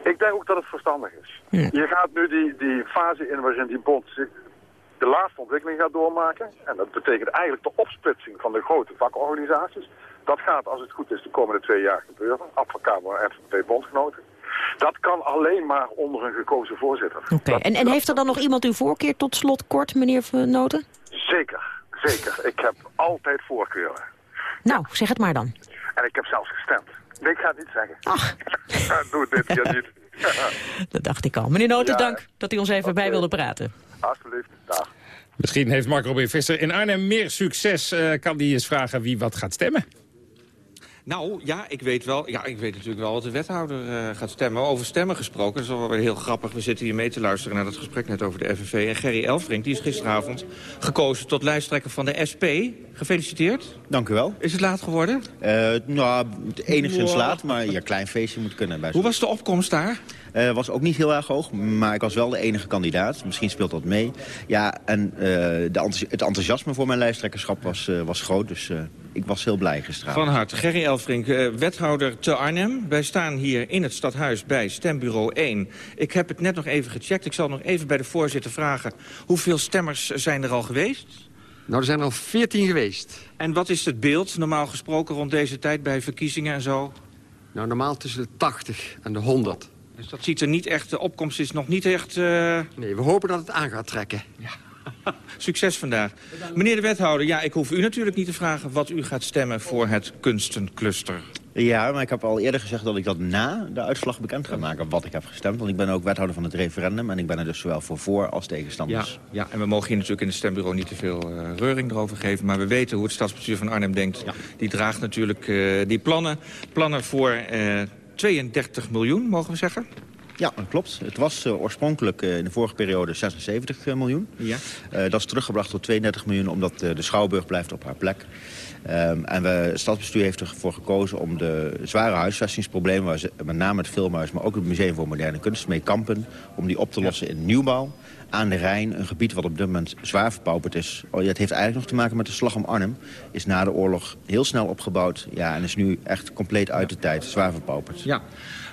Ik denk ook dat het verstandig is. Je gaat nu die, die fase in waarin die bond de laatste ontwikkeling gaat doormaken. En dat betekent eigenlijk de opsplitsing van de grote vakorganisaties. Dat gaat, als het goed is, de komende twee jaar gebeuren. Advocabo en FNV Bondgenoten. Dat kan alleen maar onder een gekozen voorzitter. Oké, en, en heeft er dan nog iemand uw voorkeer tot slot kort, meneer Van Noten? Zeker, zeker. Ik heb altijd voorkeuren. Nou, zeg het maar dan. En ik heb zelfs gestemd. Nee, ik ga het niet zeggen. Ach. Doe dit keer niet. Dat dacht ik al. Meneer Noten, Ja. dank dat u ons even bij wilde praten. Alsjeblieft, dag. Misschien heeft Mark Robin Visser in Arnhem meer succes. Eh, kan die eens vragen wie wat gaat stemmen? Nou, ja, ik weet wel. Ja, ik weet natuurlijk wel wat de wethouder eh, gaat stemmen. Over stemmen gesproken, dat is wel weer heel grappig. We zitten hier mee te luisteren naar dat gesprek net over de FNV. En Gerry Elfrink, die is gisteravond gekozen tot lijsttrekker van de SP. Gefeliciteerd. Dank u wel. Is het laat geworden? Eh, nou, enigszins Wow. laat, maar ja, klein feestje moet kunnen. Bij Hoe was de opkomst daar? Eh, was ook niet heel erg hoog, maar ik was wel de enige kandidaat. Misschien speelt dat mee. Ja, en de het enthousiasme voor mijn lijsttrekkerschap was, was groot. Dus ik was heel blij gisteravond. Van harte. Gerry Elfrink, eh, wethouder te Arnhem. Wij staan hier in het stadhuis bij stembureau 1. Ik heb het net nog even gecheckt. Ik zal nog even bij de voorzitter vragen... hoeveel stemmers zijn er al geweest? Nou, er zijn er al 14 geweest. En wat is het beeld, normaal gesproken, rond deze tijd bij verkiezingen en zo? Nou, normaal tussen de 80 en de 100. Dus dat ziet er niet echt, de opkomst is nog niet echt... eh, Nee, we hopen dat het aan gaat trekken. Succes vandaag. Meneer de wethouder, ja, ik hoef u natuurlijk niet te vragen... wat u gaat stemmen voor het kunstencluster. Ja, maar ik heb al eerder gezegd dat ik dat na de uitslag bekend ga maken wat ik heb gestemd. Want ik ben ook wethouder van het referendum en ik ben er dus zowel voor voor als Ja, tegenstanders. ja, en we mogen hier natuurlijk in het stembureau niet te veel eh, reuring erover geven. Maar we weten hoe het stadsbestuur van Arnhem denkt. Die draagt natuurlijk eh, die plannen. Plannen voor eh, 32 miljoen, mogen we zeggen? Ja, dat klopt. Het was eh, oorspronkelijk eh, in de vorige periode 76 miljoen. Ja. Eh, dat is teruggebracht tot 32 miljoen omdat eh, de Schouwburg blijft op haar plek. Ehm, en we, het stadsbestuur heeft ervoor gekozen om de zware huisvestingsproblemen... Waar ze, met name het Filmhuis, maar ook het Museum voor Moderne Kunst mee kampen... om die op te lossen in nieuwbouw aan de Rijn. Een gebied wat op dit moment zwaar verpauperd is. Oh, ja, het heeft eigenlijk nog te maken met de slag om Arnhem. Is na de oorlog heel snel opgebouwd. Ja, en is nu echt compleet uit de tijd. Zwaar verpauperd. Ja.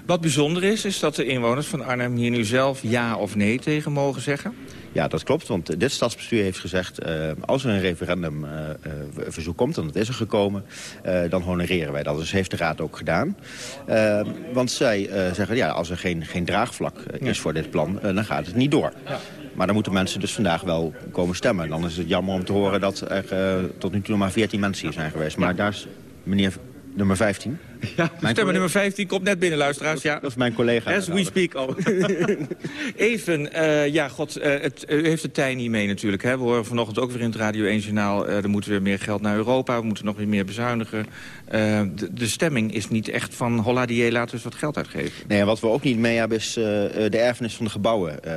Wat bijzonder is, is dat de inwoners van Arnhem hier nu zelf ja of nee tegen mogen zeggen. Ja, dat klopt, want eh, dit stadsbestuur heeft gezegd... eh, als er een referendumverzoek komt, en dat is er gekomen... eh, dan honoreren wij dat. Dus heeft de Raad ook gedaan. Eh, want zij eh, zeggen, ja, als er geen, geen draagvlak eh, is voor dit plan... eh, dan gaat het niet door. Maar dan moeten mensen dus vandaag wel komen stemmen. Dan is het jammer om te horen dat er eh, tot nu toe nog maar 14 mensen hier zijn geweest. Maar daar is meneer nummer 15. Ja, stemmer nummer 15 komt net binnen, luisteraars. Ja. Dat is mijn collega. As we speak. Oh. Even, eh, ja, god, eh, het, u heeft de tij niet mee natuurlijk. Hè? We horen vanochtend ook weer in het Radio 1 Journaal... eh, er moet weer meer geld naar Europa, we moeten nog weer meer bezuinigen. Eh, de, de stemming is niet echt van holla die laten we eens wat geld uitgeven. Nee, en wat we ook niet mee hebben is eh, de erfenis van de gebouwen... eh,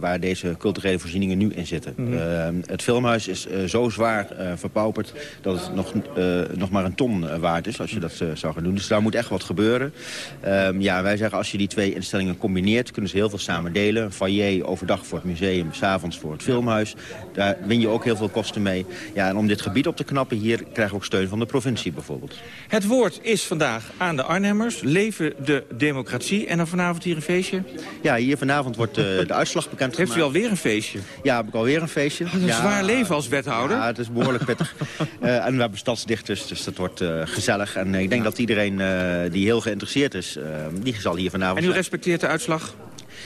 waar deze culturele voorzieningen nu in zitten. Mhm. Eh, het filmhuis is eh, zo zwaar eh, verpauperd dat het nog, eh, nog maar een ton eh, waard is... als je dat eh, zou gaan doen. Dus daar moet echt wat gebeuren. Ehm, ja, wij zeggen als je die twee instellingen combineert... kunnen ze heel veel samen delen. Een foyer overdag voor het museum, s'avonds voor het filmhuis. Daar win je ook heel veel kosten mee. Ja, en om dit gebied op te knappen, hier krijgen we ook steun van de provincie bijvoorbeeld. Het woord is vandaag aan de Arnhemmers. Leven de democratie. En dan vanavond hier een feestje? Ja, hier vanavond wordt uh, de uitslag bekend Heeft u alweer een feestje? Ja, heb ik alweer een feestje. Wat een ja, zwaar leven als wethouder. Ja, het is behoorlijk pittig. uh, en we hebben stadsdichters, dus dat wordt uh, gezellig. En ik denk dat iedereen die heel geïnteresseerd is, die zal hier vanavond En u respecteert de uitslag?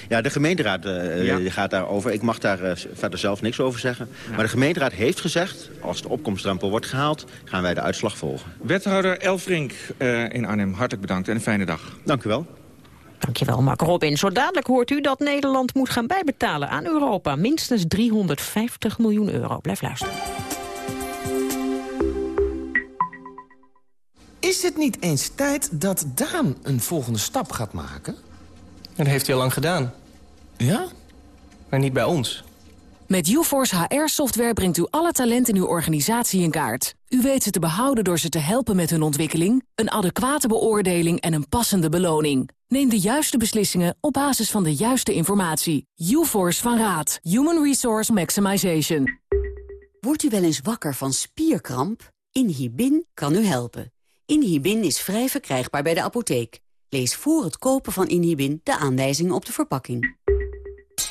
Ja, de gemeenteraad uh, Ja. gaat daarover. Ik mag daar uh, verder zelf niks over zeggen. Maar de gemeenteraad heeft gezegd... als de opkomstdrempel wordt gehaald, gaan wij de uitslag volgen. Wethouder Elfrink uh, in Arnhem, hartelijk bedankt en een fijne dag. Dank u wel. Dankjewel, Mark Robin. Zo dadelijk hoort u dat Nederland moet gaan bijbetalen aan Europa. Minstens 350 miljoen euro. Blijf luisteren. Is het niet eens tijd dat Daan een volgende stap gaat maken? Dat heeft hij al lang gedaan. Ja? Maar niet bij ons. Met UForce HR-software brengt u alle talenten in uw organisatie in kaart. U weet ze te behouden door ze te helpen met hun ontwikkeling... een adequate beoordeling en een passende beloning. Neem de juiste beslissingen op basis van de juiste informatie. UForce van Raad. Human Resource Maximization. Wordt u wel eens wakker van spierkramp? Inhibin kan u helpen. Inhibin is vrij verkrijgbaar bij de apotheek. Lees voor het kopen van Inhibin de aanwijzingen op de verpakking.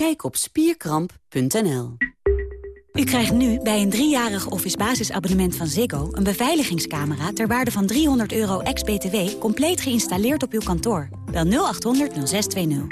Kijk op spierkramp.nl. U krijgt nu bij een driejarig Office basisabonnement van Ziggo... een beveiligingscamera ter waarde van 300 euro ex-BTW... compleet geïnstalleerd op uw kantoor. Bel 0800 0620.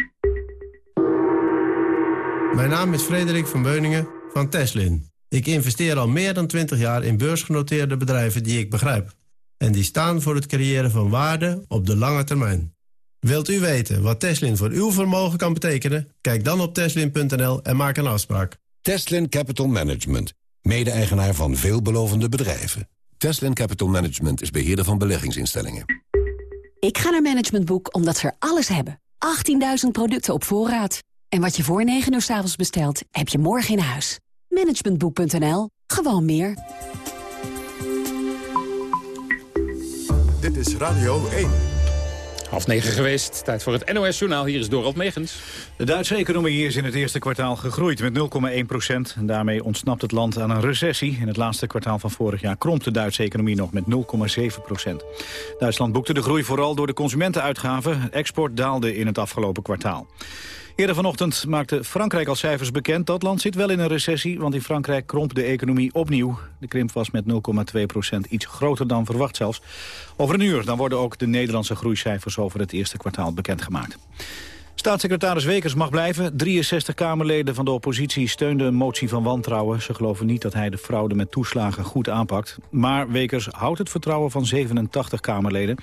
Mijn naam is Frederik van Beuningen van Teslin. Ik investeer al meer dan 20 jaar in beursgenoteerde bedrijven die ik begrijp. En die staan voor het creëren van waarde op de lange termijn. Wilt u weten wat Teslin voor uw vermogen kan betekenen? Kijk dan op teslin.nl en maak een afspraak. Teslin Capital Management. Mede-eigenaar van veelbelovende bedrijven. Teslin Capital Management is beheerder van beleggingsinstellingen. Ik ga naar Management Boek omdat ze er alles hebben. 18.000 producten op voorraad. En wat je voor 9 uur s avonds bestelt, heb je morgen in huis. Managementboek.nl. Gewoon meer. Dit is Radio 1. Half negen geweest. Tijd voor het NOS-journaal. Hier is Dorald Megens. De Duitse economie is in het eerste kwartaal gegroeid met 0,1 procent. En daarmee ontsnapt het land aan een recessie. In het laatste kwartaal van vorig jaar kromp de Duitse economie nog met 0,7 procent. Duitsland boekte de groei vooral door de consumentenuitgaven. Export daalde in het afgelopen kwartaal. Eerder vanochtend maakte Frankrijk al cijfers bekend. Dat land zit wel in een recessie, want in Frankrijk kromp de economie opnieuw. De krimp was met 0,2 procent iets groter dan verwacht zelfs. Over een uur dan worden ook de Nederlandse groeicijfers over het eerste kwartaal bekendgemaakt. Staatssecretaris Wekers mag blijven. 63 Kamerleden van de oppositie steunden een motie van wantrouwen. Ze geloven niet dat hij de fraude met toeslagen goed aanpakt. Maar Wekers houdt het vertrouwen van 87 Kamerleden.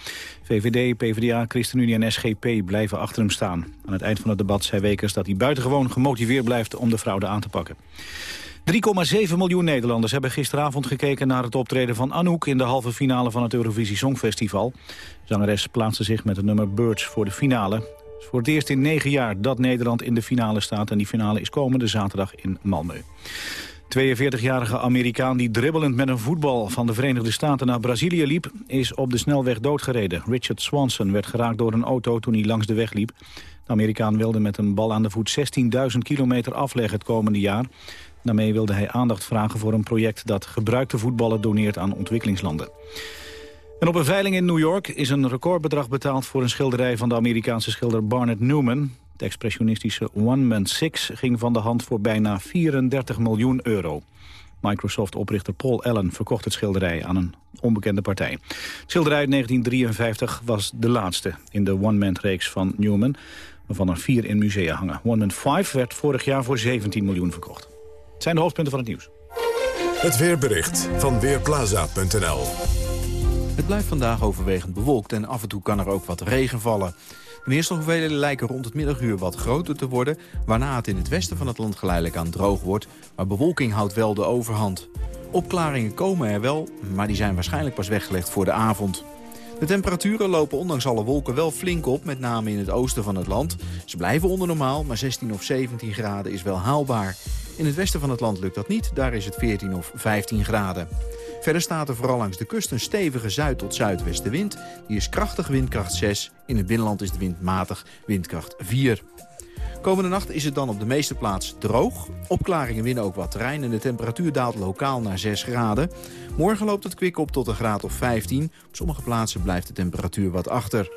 VVD, PvdA, ChristenUnie en SGP blijven achter hem staan. Aan het eind van het debat zei Wekers dat hij buitengewoon gemotiveerd blijft om de fraude aan te pakken. 3,7 miljoen Nederlanders hebben gisteravond gekeken naar het optreden van Anouk in de halve finale van het Eurovisie Songfestival. Zangeres plaatste zich met het nummer Birds voor de finale. Het is voor het eerst in negen jaar dat Nederland in de finale staat en die finale is komende zaterdag in Malmö. 42-jarige Amerikaan die dribbelend met een voetbal van de Verenigde Staten naar Brazilië liep, is op de snelweg doodgereden. Richard Swanson werd geraakt door een auto toen hij langs de weg liep. De Amerikaan wilde met een bal aan de voet 16.000 kilometer afleggen het komende jaar. Daarmee wilde hij aandacht vragen voor een project dat gebruikte voetballen doneert aan ontwikkelingslanden. En op een veiling in New York is een recordbedrag betaald voor een schilderij van de Amerikaanse schilder Barnett Newman. Het expressionistische One Man Six ging van de hand voor bijna 34 miljoen euro. Microsoft-oprichter Paul Allen verkocht het schilderij aan een onbekende partij. Het schilderij uit 1953 was de laatste in de one-man-reeks van Newman, waarvan er vier in musea hangen. One Man 5 werd vorig jaar voor 17 miljoen verkocht. Het zijn de hoofdpunten van het nieuws. Het weerbericht van Weerplaza.nl Het blijft vandaag overwegend bewolkt en af en toe kan er ook wat regen vallen. De neerslaghoeveelheden lijken rond het middaguur wat groter te worden... waarna het in het westen van het land geleidelijk aan droog wordt... maar bewolking houdt wel de overhand. Opklaringen komen er wel, maar die zijn waarschijnlijk pas weggelegd voor de avond. De temperaturen lopen ondanks alle wolken wel flink op, met name in het oosten van het land. Ze blijven onder normaal, maar 16 of 17 graden is wel haalbaar. In het westen van het land lukt dat niet, daar is het 14 of 15 graden. Verder staat er vooral langs de kust een stevige zuid- tot zuidwestenwind. Die is krachtig windkracht 6. In het binnenland is de wind matig windkracht 4. Komende nacht is het dan op de meeste plaatsen droog. Opklaringen winnen ook wat terrein en de temperatuur daalt lokaal naar 6 graden. Morgen loopt het kwik op tot een graad of 15. Op sommige plaatsen blijft de temperatuur wat achter.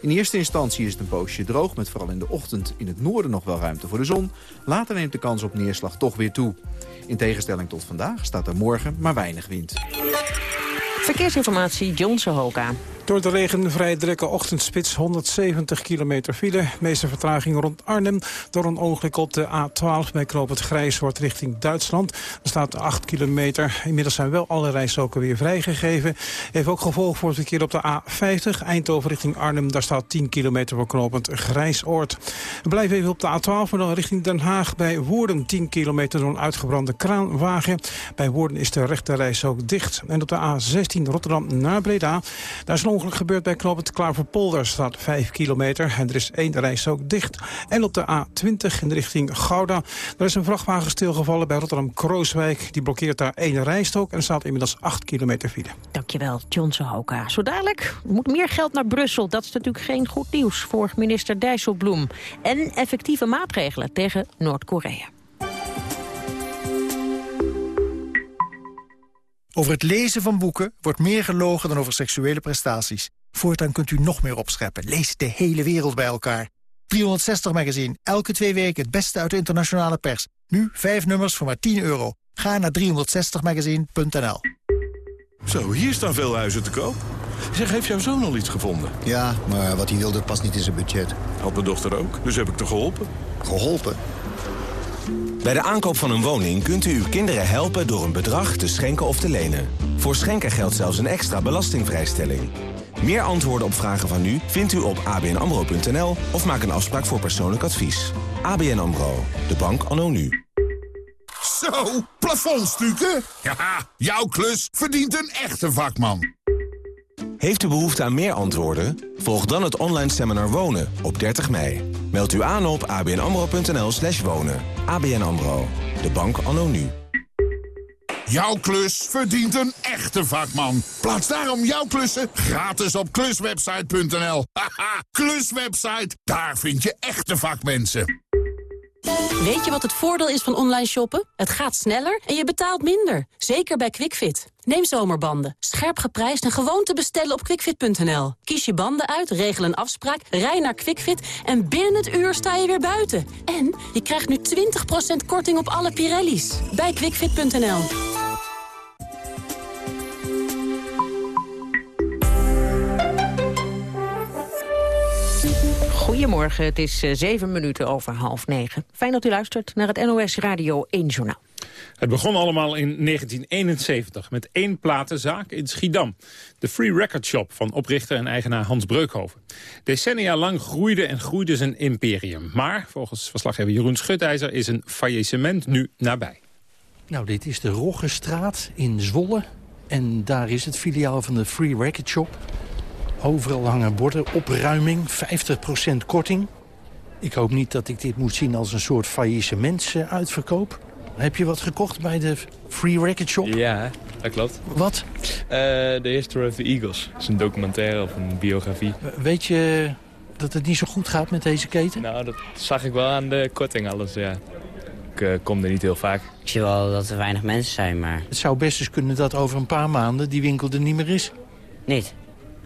In eerste instantie is het een poosje droog... met vooral in de ochtend in het noorden nog wel ruimte voor de zon. Later neemt de kans op neerslag toch weer toe. In tegenstelling tot vandaag staat er morgen maar weinig wind. Verkeersinformatie, John Sohoka. Door de regen vrij drukke ochtendspits 170 kilometer file. Meeste vertraging rond Arnhem. Door een ongeluk op de A12 bij Knoop het richting Duitsland. Er staat 8 kilometer. Inmiddels zijn wel alle rijstroken weer vrijgegeven. Heeft ook gevolg voor het verkeer op de A50. Eindhoven richting Arnhem. Daar staat 10 kilometer voor knopend Grijsoord. Blijven even op de A12, maar dan richting Den Haag. Bij Woerden 10 kilometer door een uitgebrande kraanwagen. Bij Woerden is de rechte ook dicht. En op de A16 Rotterdam naar Breda. Daar is ongeluk gebeurd bij knooppunt Klaverpolder. staat 5 kilometer en er is één reis ook dicht. En op de A20 in de richting Gouda. Er is een vrachtwagen stilgevallen bij Rotterdam-Krooswijk. Die blokkeert daar één rijstok en staat inmiddels 8 kilometer file. Dankjewel, John Sohoka. Zo dadelijk moet meer geld naar Brussel. Dat is natuurlijk geen goed nieuws voor minister Dijsselbloem. En effectieve maatregelen tegen Noord-Korea. Over het lezen van boeken wordt meer gelogen dan over seksuele prestaties. Voortaan kunt u nog meer opscheppen. Lees de hele wereld bij elkaar. 360 Magazine, elke twee weken het beste uit de internationale pers. Nu vijf nummers voor maar 10 euro. Ga naar 360magazine.nl Zo, hier staan veel huizen te koop. Zeg, heeft jouw zoon al iets gevonden? Ja, maar wat hij wilde past niet in zijn budget. Had mijn dochter ook, dus heb ik te geholpen. Geholpen? Bij de aankoop van een woning kunt u uw kinderen helpen door een bedrag te schenken of te lenen. Voor schenken geldt zelfs een extra belastingvrijstelling. Meer antwoorden op vragen van u vindt u op abnamro.nl of maak een afspraak voor persoonlijk advies. ABN AMRO, de bank anno nu. Zo, plafondstukken? Ja, jouw klus verdient een echte vakman. Heeft u behoefte aan meer antwoorden? Volg dan het online seminar Wonen op 30 mei. Meld u aan op abnamro.nl slash wonen. ABN AMRO, de bank anno nu. Jouw klus verdient een echte vakman. Plaats daarom jouw klussen gratis op kluswebsite.nl. Haha, kluswebsite, daar vind je echte vakmensen. Weet je wat het voordeel is van online shoppen? Het gaat sneller en je betaalt minder. Zeker bij QuickFit. Neem zomerbanden. Scherp geprijsd en gewoon te bestellen op quickfit.nl. Kies je banden uit, regel een afspraak, rij naar QuickFit... en binnen het uur sta je weer buiten. En je krijgt nu 20% korting op alle Pirelli's. Bij quickfit.nl. Goedemorgen, het is uh, zeven minuten over half negen. Fijn dat u luistert naar het NOS Radio 1 Journaal. Het begon allemaal in 1971 met één platenzaak in Schiedam. De Free Record Shop van oprichter en eigenaar Hans Breukhoven. Decennia lang groeide en groeide zijn imperium. Maar, volgens verslaggever Jeroen Schutijzer, is een faillissement nu nabij. Nou, dit is de Roggestraat in Zwolle. En daar is het filiaal van de Free Record Shop. Overal hangen borden, opruiming, 50% korting. Ik hoop niet dat ik dit moet zien als een soort faillissementsuitverkoop. Heb je wat gekocht bij de Free Record Shop? Ja, dat klopt. Wat? De uh, History of the Eagles. Dat is een documentaire of een biografie. Weet je dat het niet zo goed gaat met deze keten? Nou, dat zag ik wel aan de korting alles, ja. Ik uh, kom er niet heel vaak. Ik zie wel dat er weinig mensen zijn, maar... Het zou best eens kunnen dat over een paar maanden die winkel er niet meer is. Niet?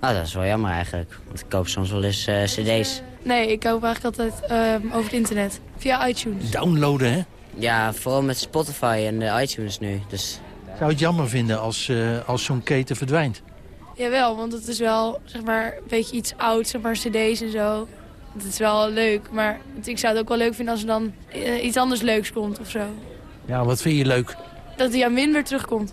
Nou, dat is wel jammer eigenlijk. Want ik koop soms wel eens uh, cd's. Nee, ik koop eigenlijk altijd uh, over het internet. Via iTunes. Downloaden, hè? Ja, vooral met Spotify en de iTunes nu. Dus... Zou je het jammer vinden als, uh, als zo'n keten verdwijnt? Jawel, want het is wel zeg maar, een beetje iets oud, zeg maar cd's en zo. Het is wel leuk, maar ik zou het ook wel leuk vinden als er dan iets anders leuks komt of zo. Ja, wat vind je leuk? Dat hij aan minder terugkomt.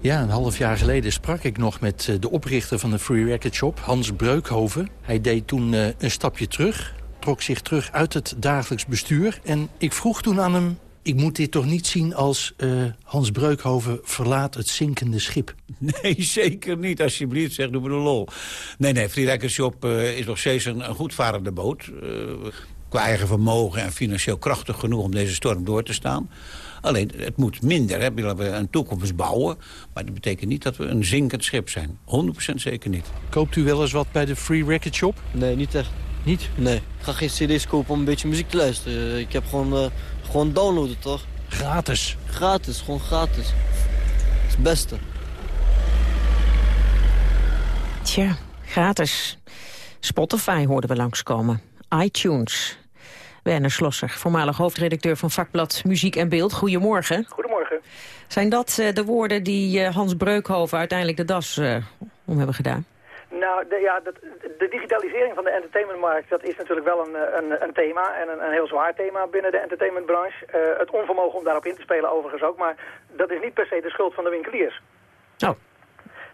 Ja, een half jaar geleden sprak ik nog met eh, de oprichter van de Free Record Shop, Hans Breukhoven. Hij deed toen eh, een stapje terug, trok zich terug uit het dagelijks bestuur. En ik vroeg toen aan hem, ik moet dit toch niet zien als uh, Hans Breukhoven verlaat het zinkende schip? Nee, zeker niet, alsjeblieft, zeg, doe me de lol. Nee, nee, Shop uh, is nog steeds een, een goedvarende boot. Uh, qua eigen vermogen en financieel krachtig genoeg om deze storm door te staan. Alleen, het moet minder. Hè. We willen een toekomst bouwen. Maar dat betekent niet dat we een zinkend schip zijn. 100% zeker niet. Koopt u wel eens wat bij de Free Record Shop? Nee, niet echt. Niet? Nee. Ik ga geen cd's kopen om een beetje muziek te luisteren. Ik heb gewoon, uh, gewoon downloaden, toch? Gratis? Gratis, gewoon gratis. Dat is het beste. Tja, gratis. Spotify hoorden we langskomen. iTunes. Werner Slosser, voormalig hoofdredacteur van vakblad Muziek en Beeld. Goedemorgen. Goedemorgen. Zijn dat uh, de woorden die uh, Hans Breukhoven uiteindelijk de das uh, om hebben gedaan? Nou, de, ja, dat, de digitalisering van de entertainmentmarkt, dat is natuurlijk wel een, een, een thema en een, een, heel zwaar thema binnen de entertainmentbranche. het onvermogen om daarop in te spelen overigens ook, maar dat is niet per se de schuld van de winkeliers. Oh.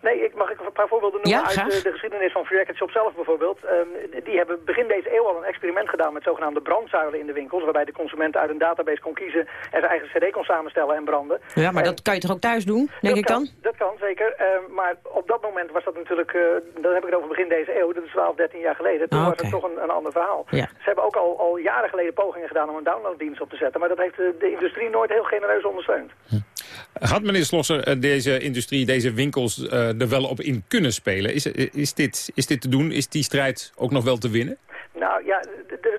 Nee, ik mag ik een paar voorbeelden noemen ja, uit de, de, geschiedenis van Free Shop zelf bijvoorbeeld. Um, die hebben begin deze eeuw al een experiment gedaan met zogenaamde brandzuilen in de winkels. Waarbij de consument uit een database kon kiezen en zijn eigen cd kon samenstellen en branden. Ja, maar en, dat kan je toch ook thuis doen, denk ik kan, dan? Dat kan, zeker. Um, maar op dat moment was dat natuurlijk, uh, dan heb ik het over begin deze eeuw, dat is 12, 13 jaar geleden. Toen Ah, was het toch een, een ander verhaal. Ja. Ze hebben ook al, al jaren geleden pogingen gedaan om een downloaddienst op te zetten. Maar dat heeft de, de industrie nooit heel genereus ondersteund. Had meneer Slosser eh, deze industrie, deze winkels uh, er wel op in kunnen spelen? Is, is, dit, is dit te doen? Is die strijd ook nog wel te winnen? Nou ja,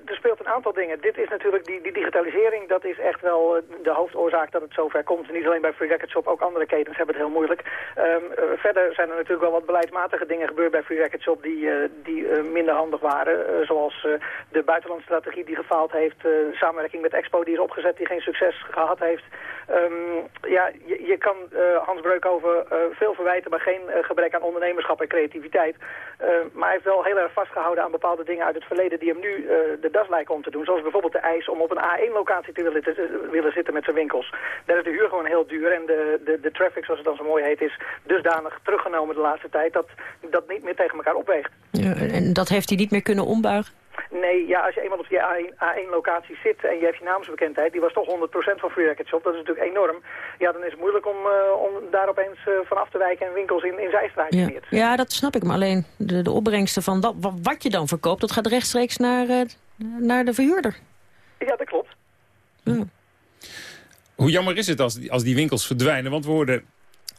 er speelt dingen. Dit is natuurlijk, die, die digitalisering, dat is echt wel de hoofdoorzaak dat het zover komt. Niet alleen bij Free Record Shop, ook andere ketens hebben het heel moeilijk. Um, uh, verder zijn er natuurlijk wel wat beleidsmatige dingen gebeurd bij Free Record Shop die, uh, die minder handig waren. zoals de buitenlandstrategie die gefaald heeft, samenwerking met Expo die is opgezet die geen succes gehad heeft. Um, ja, je, je kan Hans Breukhoven veel verwijten, maar geen gebrek aan ondernemerschap en creativiteit. maar hij heeft wel heel erg vastgehouden aan bepaalde dingen uit het verleden die hem nu de das lijken te doen. Zoals bijvoorbeeld de eis om op een A1-locatie te willen, te willen zitten met zijn winkels. Daar is de huur gewoon heel duur en de, de, de traffic, zoals het dan zo mooi heet, is dusdanig teruggenomen de laatste tijd dat dat niet meer tegen elkaar opweegt. Ja, en dat heeft hij niet meer kunnen ombuigen? Nee, ja, als je eenmaal op die A1-locatie zit en je hebt je naamsbekendheid, die was toch 100% van Free Record Shop, dat is natuurlijk enorm. Ja, dan is het moeilijk om, uh, om daar opeens uh, van af te wijken en winkels in, in zijstraatjes ja. neer te zetten. Ja, dat snap ik. Maar alleen de, de opbrengsten van dat, wat je dan verkoopt, dat gaat rechtstreeks naar, uh, naar de verhuurder. Ja, dat klopt. Ja. Hoe jammer is het als die, als die winkels verdwijnen? Want we hoorden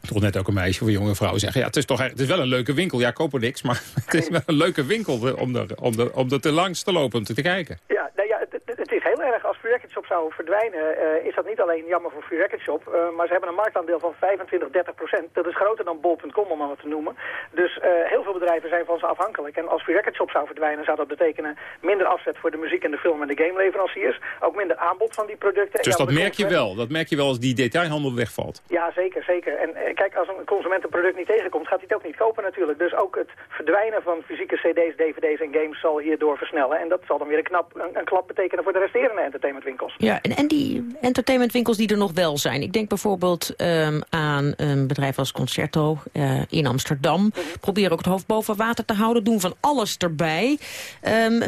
toch net ook een meisje of een jonge vrouw zeggen... ja, het is toch het is wel een leuke winkel. Ja, koop er niks, maar het is wel een leuke winkel om er, om er, om er te langs te lopen, om te, te kijken. Het, het, is heel erg. Als Free Record Shop zou verdwijnen, uh, is dat niet alleen jammer voor Free Record Shop... Uh, maar ze hebben een marktaandeel van 25, 30 procent. Dat is groter dan bol.com, om maar wat te noemen. Dus uh, heel veel bedrijven zijn van ze afhankelijk. En als Free Record Shop zou verdwijnen, zou dat betekenen... minder afzet voor de muziek en de film en de gameleveranciers. Ook minder aanbod van die producten. Dus dat merk je wel. Dat merk je wel als die detailhandel wegvalt. Ja, zeker, zeker. En kijk, als een consument een product niet tegenkomt, gaat hij het ook niet kopen natuurlijk. Dus ook het verdwijnen van fysieke cd's, dvd's en games zal hierdoor versnellen. En dat zal dan weer een, knap, een, een klap betekenen voor de resterende entertainmentwinkels. Ja, en, en die entertainmentwinkels die er nog wel zijn. Ik denk bijvoorbeeld um, aan een bedrijf als Concerto uh, in Amsterdam. Mm -hmm. Proberen ook het hoofd boven water te houden, doen van alles erbij. Um,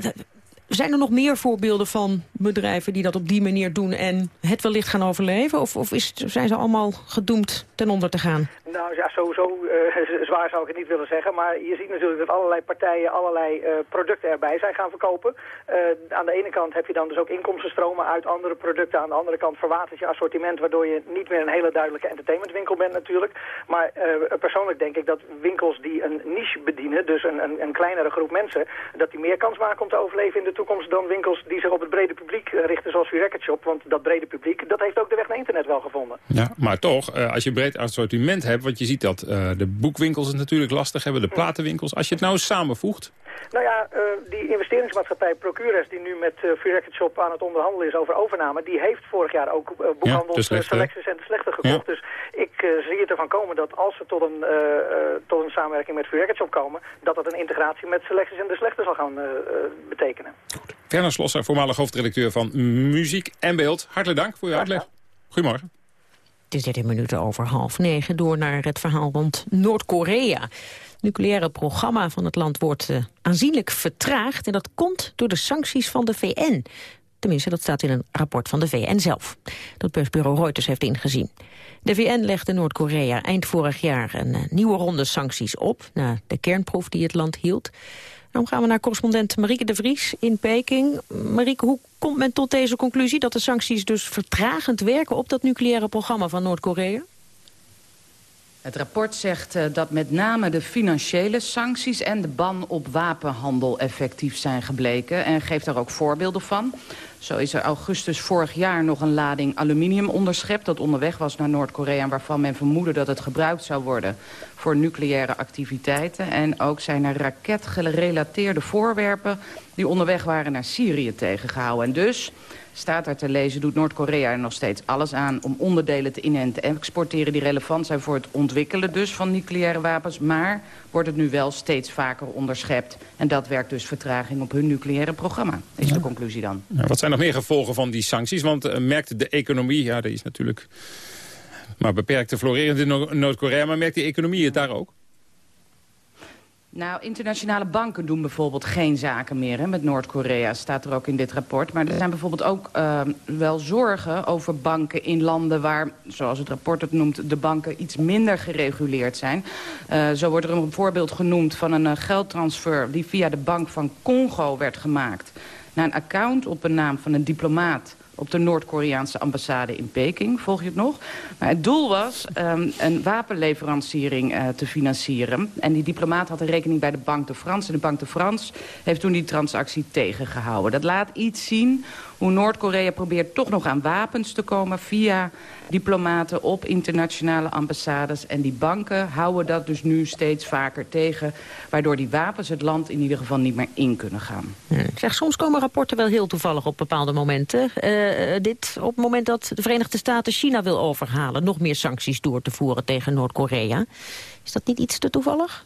zijn er nog meer voorbeelden van bedrijven die dat op die manier doen en het wellicht gaan overleven? Of, of is, zijn ze allemaal gedoemd ten onder te gaan? Nou ja, sowieso uh, zwaar zou ik het niet willen zeggen. Maar je ziet natuurlijk dat allerlei partijen allerlei uh, producten erbij zijn gaan verkopen. Uh, aan de ene kant heb je dan dus ook inkomstenstromen uit andere producten. Aan de andere kant verwatert je assortiment waardoor je niet meer een hele duidelijke entertainmentwinkel bent natuurlijk. Maar persoonlijk denk ik dat winkels die een niche bedienen, dus een, een, een kleinere groep mensen, dat die meer kans maken om te overleven in de toekomst dan winkels die zich op het brede publiek richten zoals Free Record Shop. Want dat brede publiek, dat heeft ook de weg naar internet wel gevonden. Ja, maar toch, als je een breed assortiment hebt, want je ziet dat uh, de boekwinkels het natuurlijk lastig hebben, de platenwinkels. Als je het nou samenvoegt... Nou ja, uh, die investeringsmaatschappij Procures die nu met uh, Free Record Shop aan het onderhandelen is over overname, die heeft vorig jaar ook uh, boekhandels, ja, Selectus en de Slechte gekocht. Ja. Dus ik zie het ervan komen dat als we tot een, tot een samenwerking met Free Record Shop komen, dat dat een integratie met Selectus en de Slechte zal gaan betekenen. Goed. Werner Slosser, voormalig hoofdredacteur van Muziek en Beeld. Hartelijk dank voor uw uitleg. Goedemorgen. Het is 13 minuten over half negen door naar het verhaal rond Noord-Korea. Het nucleaire programma van het land wordt uh, aanzienlijk vertraagd... en dat komt door de sancties van de VN. Tenminste, dat staat in een rapport van de VN zelf. Dat persbureau Reuters heeft ingezien. De VN legde Noord-Korea eind vorig jaar een uh, nieuwe ronde sancties op... na de kernproef die het land hield. Dan gaan we naar correspondent Marieke de Vries in Peking. Marieke, hoe komt men tot deze conclusie dat de sancties dus vertragend werken op dat nucleaire programma van Noord-Korea? Het rapport zegt uh, dat met name de financiële sancties en de ban op wapenhandel effectief zijn gebleken. En geeft daar ook voorbeelden van. Zo is er augustus vorig jaar nog een lading aluminium onderschept... dat onderweg was naar Noord-Korea... en waarvan men vermoedde dat het gebruikt zou worden voor nucleaire activiteiten. En ook zijn er raketgerelateerde voorwerpen... die onderweg waren naar Syrië tegengehouden. En dus staat er te lezen, doet Noord-Korea er nog steeds alles aan... om onderdelen te in- en te exporteren die relevant zijn voor het ontwikkelen dus van nucleaire wapens. Maar wordt het nu wel steeds vaker onderschept. En dat werkt dus vertraging op hun nucleaire programma, is de conclusie dan. Ja, wat zijn nog meer gevolgen van die sancties? Want uh, merkt de economie, ja, dat is natuurlijk maar beperkt te floreren in Noord-Korea... maar merkt die economie het daar ook? Nou, internationale banken doen bijvoorbeeld geen zaken meer hè, met Noord-Korea. Staat er ook in dit rapport. Maar er zijn bijvoorbeeld ook uh, wel zorgen over banken in landen waar, zoals het rapport het noemt, de banken iets minder gereguleerd zijn. Uh, zo wordt er een voorbeeld genoemd van een uh, geldtransfer die via de bank van Congo werd gemaakt. Naar een account op een naam van een diplomaat op de Noord-Koreaanse ambassade in Peking. Volg je het nog? Maar het doel was um, een wapenleveranciering uh, te financieren. En die diplomaat had een rekening bij de Bank de France. En de Bank de France heeft toen die transactie tegengehouden. Dat laat iets zien hoe Noord-Korea probeert toch nog aan wapens te komen... via diplomaten op internationale ambassades. En die banken houden dat dus nu steeds vaker tegen... waardoor die wapens het land in ieder geval niet meer in kunnen gaan. Ja, zeg, soms komen rapporten wel heel toevallig op bepaalde momenten. Uh, dit op het moment dat de Verenigde Staten China wil overhalen... nog meer sancties door te voeren tegen Noord-Korea. Is dat niet iets te toevallig?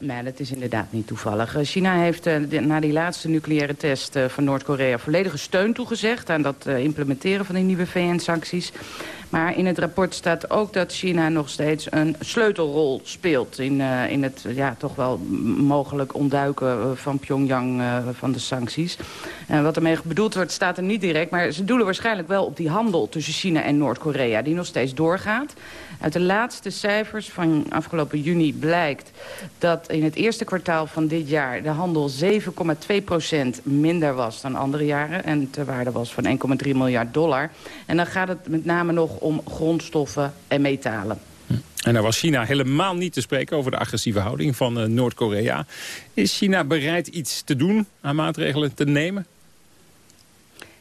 Nee, dat is inderdaad niet toevallig. China heeft de, na die laatste nucleaire test uh, van Noord-Korea... volledige steun toegezegd aan dat implementeren van die nieuwe VN-sancties. Maar in het rapport staat ook dat China nog steeds een sleutelrol speelt... in, in het ja, toch wel mogelijk ontduiken van Pyongyang van de sancties. En wat ermee bedoeld wordt staat er niet direct... maar ze doelen waarschijnlijk wel op die handel tussen China en Noord-Korea... die nog steeds doorgaat. Uit de laatste cijfers van afgelopen juni blijkt dat in het eerste kwartaal van dit jaar de handel 7,2% minder was dan andere jaren. En ter waarde was van 1,3 miljard dollar. En dan gaat het met name nog om grondstoffen en metalen. En daar was China helemaal niet te spreken over de agressieve houding van uh, Noord-Korea. Is China bereid iets te doen aan maatregelen te nemen?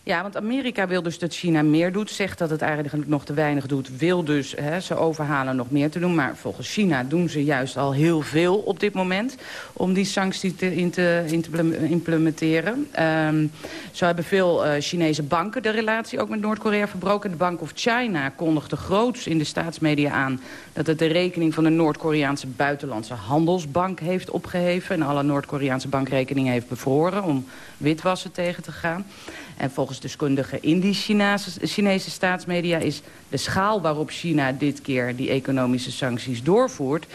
Ja, want Amerika wil dus dat China meer doet. Zegt dat het eigenlijk nog te weinig doet. Wil dus hè, ze overhalen nog meer te doen. Maar volgens China doen ze juist al heel veel op dit moment... om die sancties te, in, te, in te implementeren. Um, zo hebben veel uh, Chinese banken de relatie ook met Noord-Korea verbroken. De Bank of China kondigde groots in de staatsmedia aan... dat het de rekening van de Noord-Koreaanse buitenlandse handelsbank heeft opgeheven... en alle Noord-Koreaanse bankrekeningen heeft bevroren om witwassen tegen te gaan. En volgens deskundigen in die Chinese, Chinese staatsmedia is de schaal waarop China dit keer die economische sancties doorvoert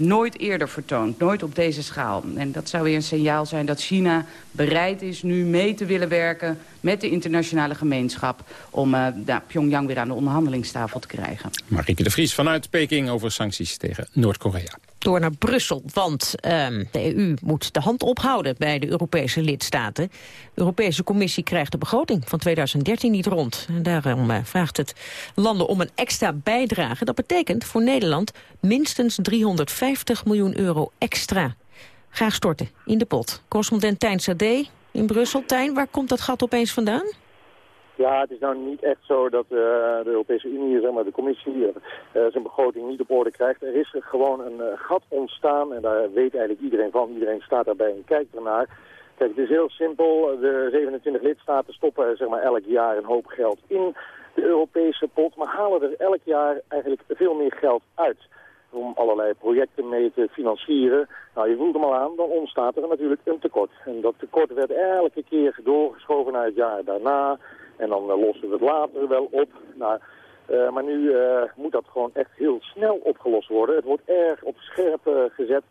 nooit eerder vertoond. Nooit op deze schaal. En dat zou weer een signaal zijn dat China bereid is nu mee te willen werken met de internationale gemeenschap om uh, ja, Pyongyang weer aan de onderhandelingstafel te krijgen. Marieke de Vries vanuit Peking over sancties tegen Noord-Korea. Door naar Brussel, want um, de EU moet de hand ophouden bij de Europese lidstaten. De Europese Commissie krijgt de begroting van 2013 niet rond. En daarom uh, vraagt het landen om een extra bijdrage. Dat betekent voor Nederland minstens 350 miljoen euro extra. Graag storten in de pot. Correspondent Tijn Sade in Brussel. Tijn, waar komt dat gat opeens vandaan? Ja, het is nou niet echt zo dat uh, de Europese Unie, zeg maar de commissie, uh, zijn begroting niet op orde krijgt. Er is gewoon een gat ontstaan en daar weet eigenlijk iedereen van. Iedereen staat daarbij en kijkt ernaar. Kijk, het is heel simpel. De 27 lidstaten stoppen zeg maar, elk jaar een hoop geld in de Europese pot, maar halen er elk jaar eigenlijk veel meer geld uit om allerlei projecten mee te financieren. Nou, je voelt hem al aan, dan ontstaat er natuurlijk een tekort. En dat tekort werd elke keer doorgeschoven naar het jaar daarna. En dan lossen we het later wel op. Nou, Eh, maar nu eh, moet dat gewoon echt heel snel opgelost worden. Het wordt erg op scherp eh, gezet.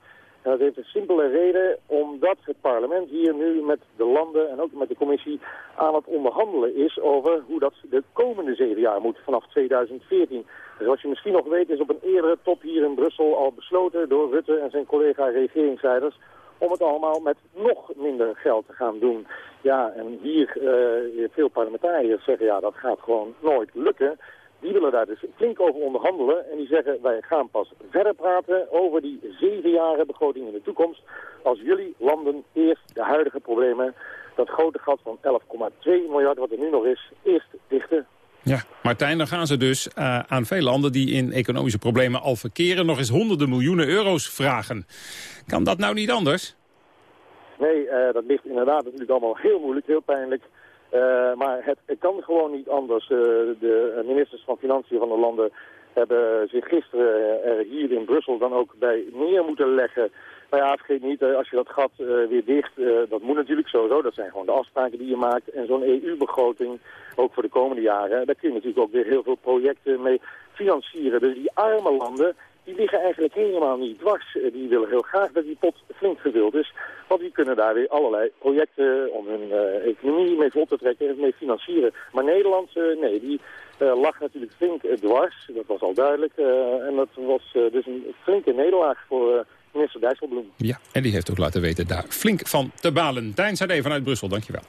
Dat heeft een simpele reden, omdat het parlement hier nu met de landen en ook met de commissie aan het onderhandelen is over hoe dat de komende zeven jaar moet vanaf 2014. Zoals je misschien nog weet is op een eerdere top hier in Brussel al besloten door Rutte en zijn collega regeringsleiders om het allemaal met nog minder geld te gaan doen. Ja, en hier uh, veel parlementariërs zeggen ja, dat gaat gewoon nooit lukken. Die willen daar dus flink over onderhandelen en die zeggen wij gaan pas verder praten over die zevenjarige begroting in de toekomst als jullie landen eerst de huidige problemen, dat grote gat van 11,2 miljard wat er nu nog is, eerst dichten. Ja, Martijn, dan gaan ze dus uh, aan veel landen die in economische problemen al verkeren... nog eens honderden miljoenen euro's vragen. Kan dat nou niet anders? Nee, uh, dat ligt inderdaad natuurlijk allemaal heel moeilijk, heel pijnlijk. Uh, maar het, kan gewoon niet anders. de ministers van Financiën van de landen hebben zich gisteren er hier in Brussel dan ook bij neer moeten leggen... Maar ja, vergeet niet, als je dat gat weer dicht, dat moet natuurlijk sowieso. Dat zijn gewoon de afspraken die je maakt. En zo'n EU-begroting, ook voor de komende jaren, daar kun je natuurlijk ook weer heel veel projecten mee financieren. Dus die arme landen, die liggen eigenlijk helemaal niet dwars. Uh, die willen heel graag dat die pot flink gevuld is. Want die kunnen daar weer allerlei projecten om hun economie mee vol te trekken en mee financieren. Maar Nederland, nee, die lag natuurlijk flink dwars. Dat was al duidelijk. en dat was dus een flinke nederlaag voor minister Dijsselbloem. Ja, en die heeft ook laten weten daar flink van te balen. Tijn Sade vanuit Brussel, dankjewel.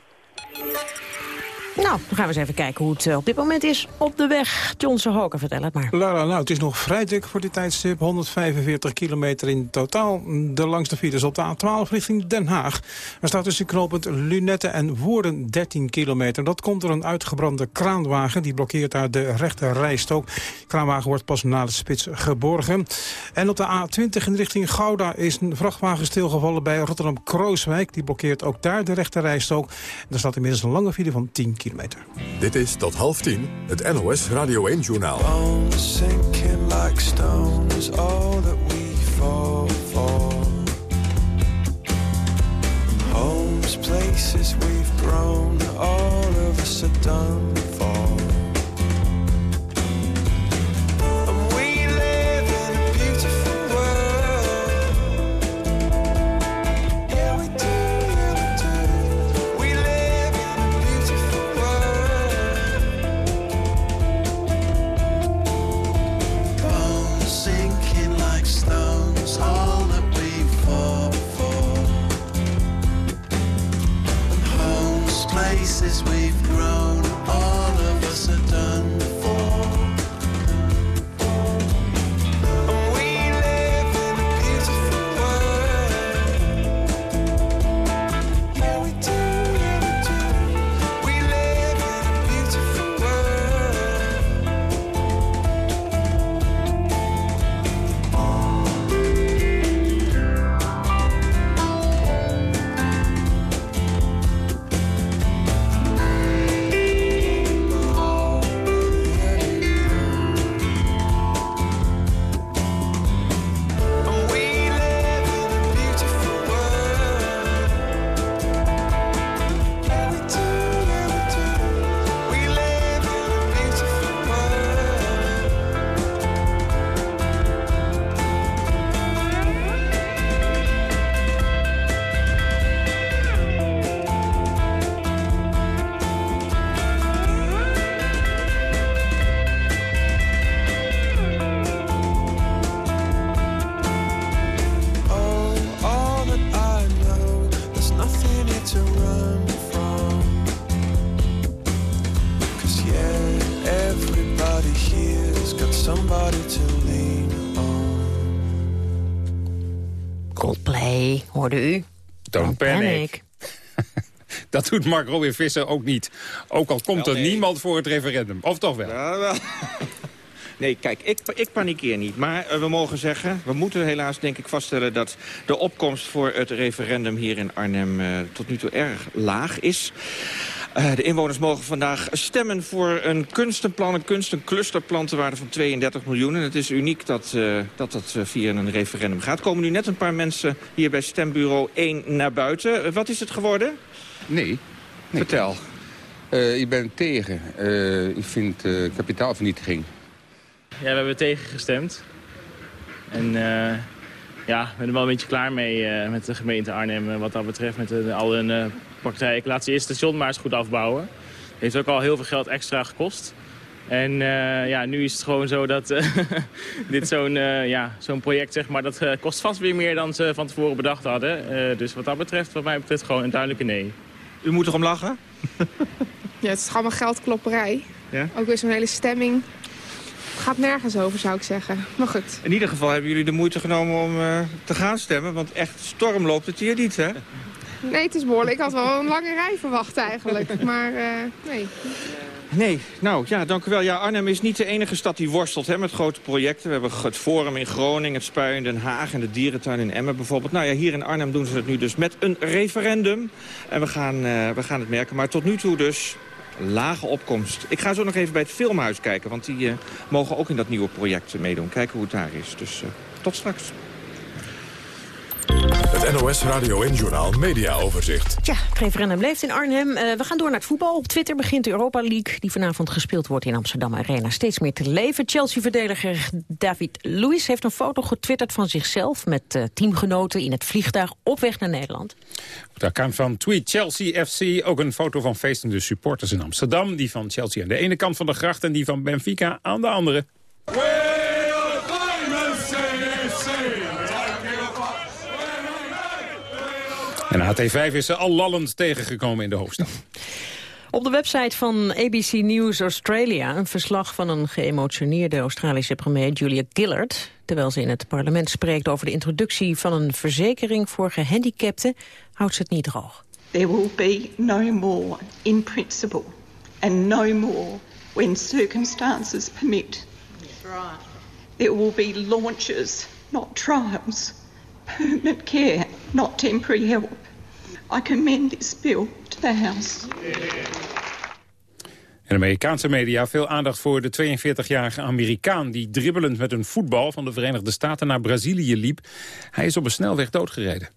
Nou, dan gaan we eens even kijken hoe het eh, op dit moment is op de weg. Johnson Hoker, vertel het maar. Lara, nou, het is nog vrij dik voor dit tijdstip. 145 kilometer in totaal. De langste files op de A12 richting Den Haag. Er staat tussen knooppunt Lunette en Woerden 13 kilometer. Dat komt door een uitgebrande kraanwagen. Die blokkeert daar de rechte rijstok. Kraanwagen wordt pas na de spits geborgen. En op de A20 in richting Gouda is een vrachtwagen stilgevallen bij Rotterdam-Krooswijk. Die blokkeert ook daar de rechte rijstok. Er staat inmiddels een lange file van 10 kilometer kilometer. Dit is tot half tien het NOS Radio 1-journaal. like stones, all that we fall for. Homes, places we've grown, all of us are done for. Hoorde u. Don't panic. Dat doet Mark Robin Visser ook niet. Ook al komt er niemand voor het referendum. Of toch wel? Ja, wel. Nee, kijk, ik, ik panikeer niet. Maar uh, we mogen zeggen, we moeten helaas denk ik vaststellen... dat de opkomst voor het referendum hier in Arnhem uh, tot nu toe erg laag is. Uh, de inwoners mogen vandaag stemmen voor een kunstenplan, een kunst, een clusterplan te waarde van 32 miljoen. En het is uniek dat uh, dat, dat via een referendum gaat. Komen nu net een paar mensen hier bij stembureau 1 naar buiten. Uh, wat is het geworden? Nee. nee. Vertel. ik ben tegen. ik vind kapitaalvernietiging we hebben tegengestemd. En uh, ja, ik ben er wel een beetje klaar mee uh, met de gemeente Arnhem wat dat betreft. Met de, al hun uh, praktijk. Ik laat ze eerst station maar eens goed afbouwen. Heeft ook al heel veel geld extra gekost. En uh, ja, nu is het gewoon zo dat uh, dit zo'n uh, ja, zo'n project, zeg maar, dat kost vast weer meer dan ze van tevoren bedacht hadden. dus wat dat betreft, wat mij betreft, gewoon een duidelijke nee. U moet erom lachen? ja, het is allemaal geldklopperij. Ja? Ook weer zo'n hele stemming. Het gaat nergens over, zou ik zeggen. Maar goed. In ieder geval hebben jullie de moeite genomen om te gaan stemmen. Want echt storm loopt het hier niet, hè? Nee, het is behoorlijk. Ik had wel een lange rij verwacht eigenlijk. Maar nee. Nee, nou ja, dank u wel. Ja, Arnhem is niet de enige stad die worstelt hè, met grote projecten. We hebben het Forum in Groningen, het Spui in Den Haag en de dierentuin in Emmen bijvoorbeeld. Nou ja, hier in Arnhem doen ze het nu dus met een referendum. En we gaan, uh, we gaan het merken. Maar tot nu toe dus lage opkomst. Ik ga zo nog even bij het Filmhuis kijken, want die uh, mogen ook in dat nieuwe project meedoen. Kijken hoe het daar is. Dus tot straks. Het NOS Radio en Journal Media Overzicht. Ja, het referendum leeft in Arnhem. Uh, we gaan door naar het voetbal. Op Twitter begint de Europa League, die vanavond gespeeld wordt in Amsterdam Arena, steeds meer te leven. Chelsea-verdediger David Luiz heeft een foto getwitterd van zichzelf met uh, teamgenoten in het vliegtuig op weg naar Nederland. Op de account van Tweet Chelsea FC ook een foto van feestende supporters in Amsterdam. Die van Chelsea aan de ene kant van de gracht en die van Benfica aan de andere. En HT5 is ze al lallend tegengekomen in de hoofdstad. Op de website van ABC News Australia een verslag van een geëmotioneerde Australische premier Julia Gillard. Terwijl ze in het parlement spreekt over de introductie van een verzekering voor gehandicapten, houdt ze het niet droog. There will be no more in principle and no more when circumstances permit. There will be launches, not trials. Permanent care, not temporary help. I commend this bill to the House. In Amerikaanse media veel aandacht voor de 42-jarige Amerikaan... die dribbelend met een voetbal van de Verenigde Staten naar Brazilië liep. Hij is op een snelweg doodgereden.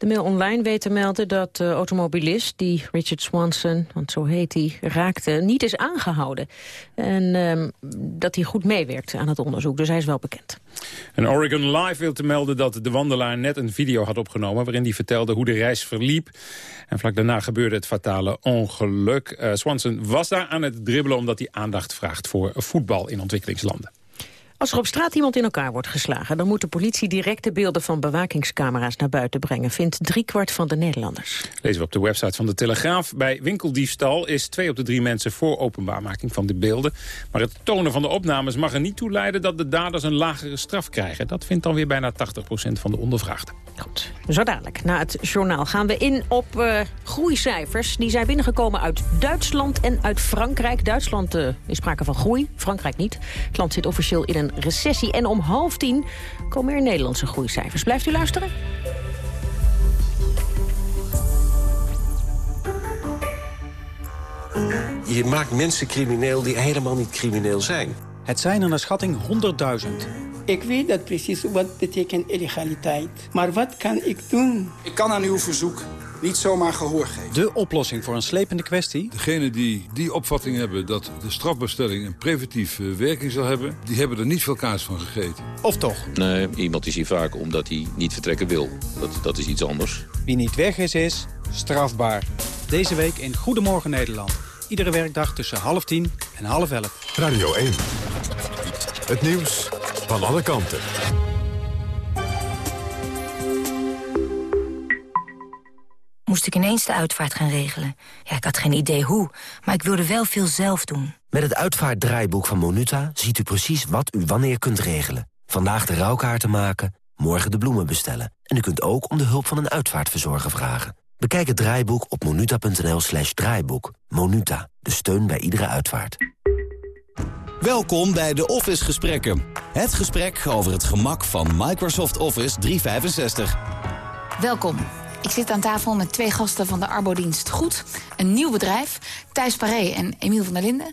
De mail online weet te melden dat de automobilist die Richard Swanson, want zo heet hij, raakte, niet is aangehouden. En um, dat hij goed meewerkt aan het onderzoek, dus hij is wel bekend. En Oregon Live wil te melden dat de wandelaar net een video had opgenomen... waarin hij vertelde hoe de reis verliep. En vlak daarna gebeurde het fatale ongeluk. Uh, Swanson was daar aan het dribbelen omdat hij aandacht vraagt voor voetbal in ontwikkelingslanden. Als er op straat iemand in elkaar wordt geslagen... dan moet de politie direct de beelden van bewakingscamera's naar buiten brengen... vindt driekwart van de Nederlanders. Lezen we op de website van de Telegraaf. Bij winkeldiefstal is twee op de drie mensen voor openbaarmaking van de beelden. Maar het tonen van de opnames mag er niet toe leiden... dat de daders een lagere straf krijgen. Dat vindt dan weer bijna 80% van de ondervraagden. Goed, zo dadelijk. Na het journaal gaan we in op uh, groeicijfers. Die zijn binnengekomen uit Duitsland en uit Frankrijk. Duitsland uh, is sprake van groei, Frankrijk niet. Het land zit officieel in een recessie. En om half tien komen er Nederlandse groeicijfers. Blijft u luisteren? Je maakt mensen crimineel die helemaal niet crimineel zijn. Het zijn er naar schatting 100.000. Ik weet dat precies wat betekent illegaliteit. Maar wat kan ik doen? Ik kan aan uw verzoek niet zomaar gehoor geven. De oplossing voor een slepende kwestie? Degenen die die opvatting hebben dat de strafbestelling een preventieve werking zal hebben... die hebben er niet veel kaas van gegeten. Of toch? Nee, iemand is hier vaak omdat hij niet vertrekken wil. Dat, dat is iets anders. Wie niet weg is, is strafbaar. Deze week in Goedemorgen Nederland. Iedere werkdag tussen half tien en half elf. Radio 1. Het nieuws van alle kanten. Moest ik ineens de uitvaart gaan regelen. Ja, ik had geen idee hoe, maar ik wilde wel veel zelf doen. Met het uitvaartdraaiboek van Monuta ziet u precies wat u wanneer kunt regelen. Vandaag de rouwkaarten maken, morgen de bloemen bestellen. En u kunt ook om de hulp van een uitvaartverzorger vragen. Bekijk het draaiboek op monuta.nl slash draaiboek. Monuta, de steun bij iedere uitvaart. Welkom bij de Office Gesprekken. Het gesprek over het gemak van Microsoft Office 365. Welkom. Ik zit aan tafel met twee gasten van de Arbodienst Goed. Een nieuw bedrijf, Thijs Paré en Emiel van der Linden.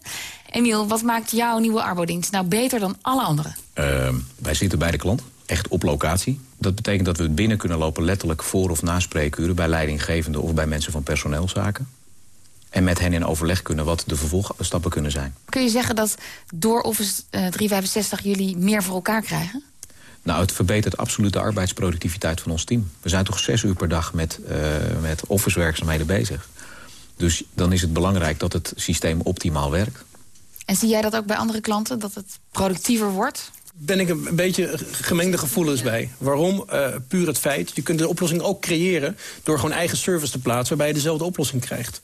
Emiel, wat maakt jouw nieuwe Arbodienst nou beter dan alle anderen? Uh, wij zitten bij de klant, echt op locatie. Dat betekent dat we binnen kunnen lopen letterlijk voor of na spreekuren... bij leidinggevenden of bij mensen van personeelszaken. En met hen in overleg kunnen wat de vervolgstappen kunnen zijn. Kun je zeggen dat door Office eh, 365 jullie meer voor elkaar krijgen? Nou, het verbetert absoluut de arbeidsproductiviteit van ons team. We zijn toch zes uur per dag met, uh, met office-werkzaamheden bezig. Dus dan is het belangrijk dat het systeem optimaal werkt. En zie jij dat ook bij andere klanten, dat het productiever wordt? ben ik een beetje gemengde gevoelens bij. Waarom? Uh, puur het feit. Je kunt de oplossing ook creëren door gewoon eigen service te plaatsen... waarbij je dezelfde oplossing krijgt.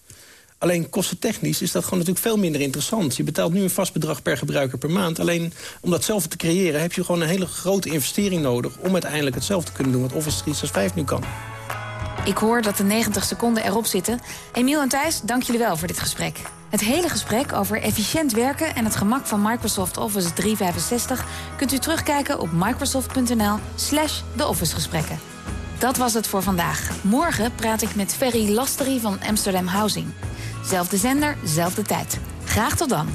Alleen kostentechnisch is dat gewoon natuurlijk veel minder interessant. Je betaalt nu een vast bedrag per gebruiker per maand. Alleen om dat zelf te creëren heb je gewoon een hele grote investering nodig... om uiteindelijk hetzelfde te kunnen doen wat Office 365 nu kan. Ik hoor dat de 90 seconden erop zitten. Emiel en Thijs, dank jullie wel voor dit gesprek. Het hele gesprek over efficiënt werken en het gemak van Microsoft Office 365... kunt u terugkijken op microsoft.nl slash de. Dat was het voor vandaag. Morgen praat ik met Ferry Lastery van Amsterdam Housing. Zelfde zender, zelfde tijd. Graag tot dan.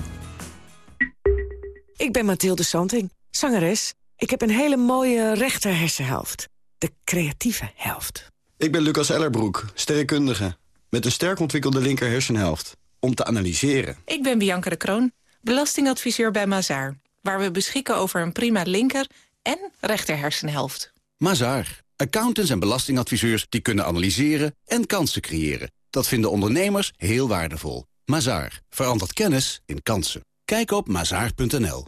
Ik ben Mathilde Santing, zangeres. Ik heb een hele mooie rechter hersenhelft. De creatieve helft. Ik ben Lucas Ellerbroek, sterrenkundige. Met een sterk ontwikkelde linker hersenhelft. Om te analyseren. Ik ben Bianca de Kroon, belastingadviseur bij Mazaar. Waar we beschikken over een prima linker en rechter hersenhelft. Mazaar. Accountants en belastingadviseurs die kunnen analyseren en kansen creëren. Dat vinden ondernemers heel waardevol. Mazaar. Verandert kennis in kansen. Kijk op mazaar.nl.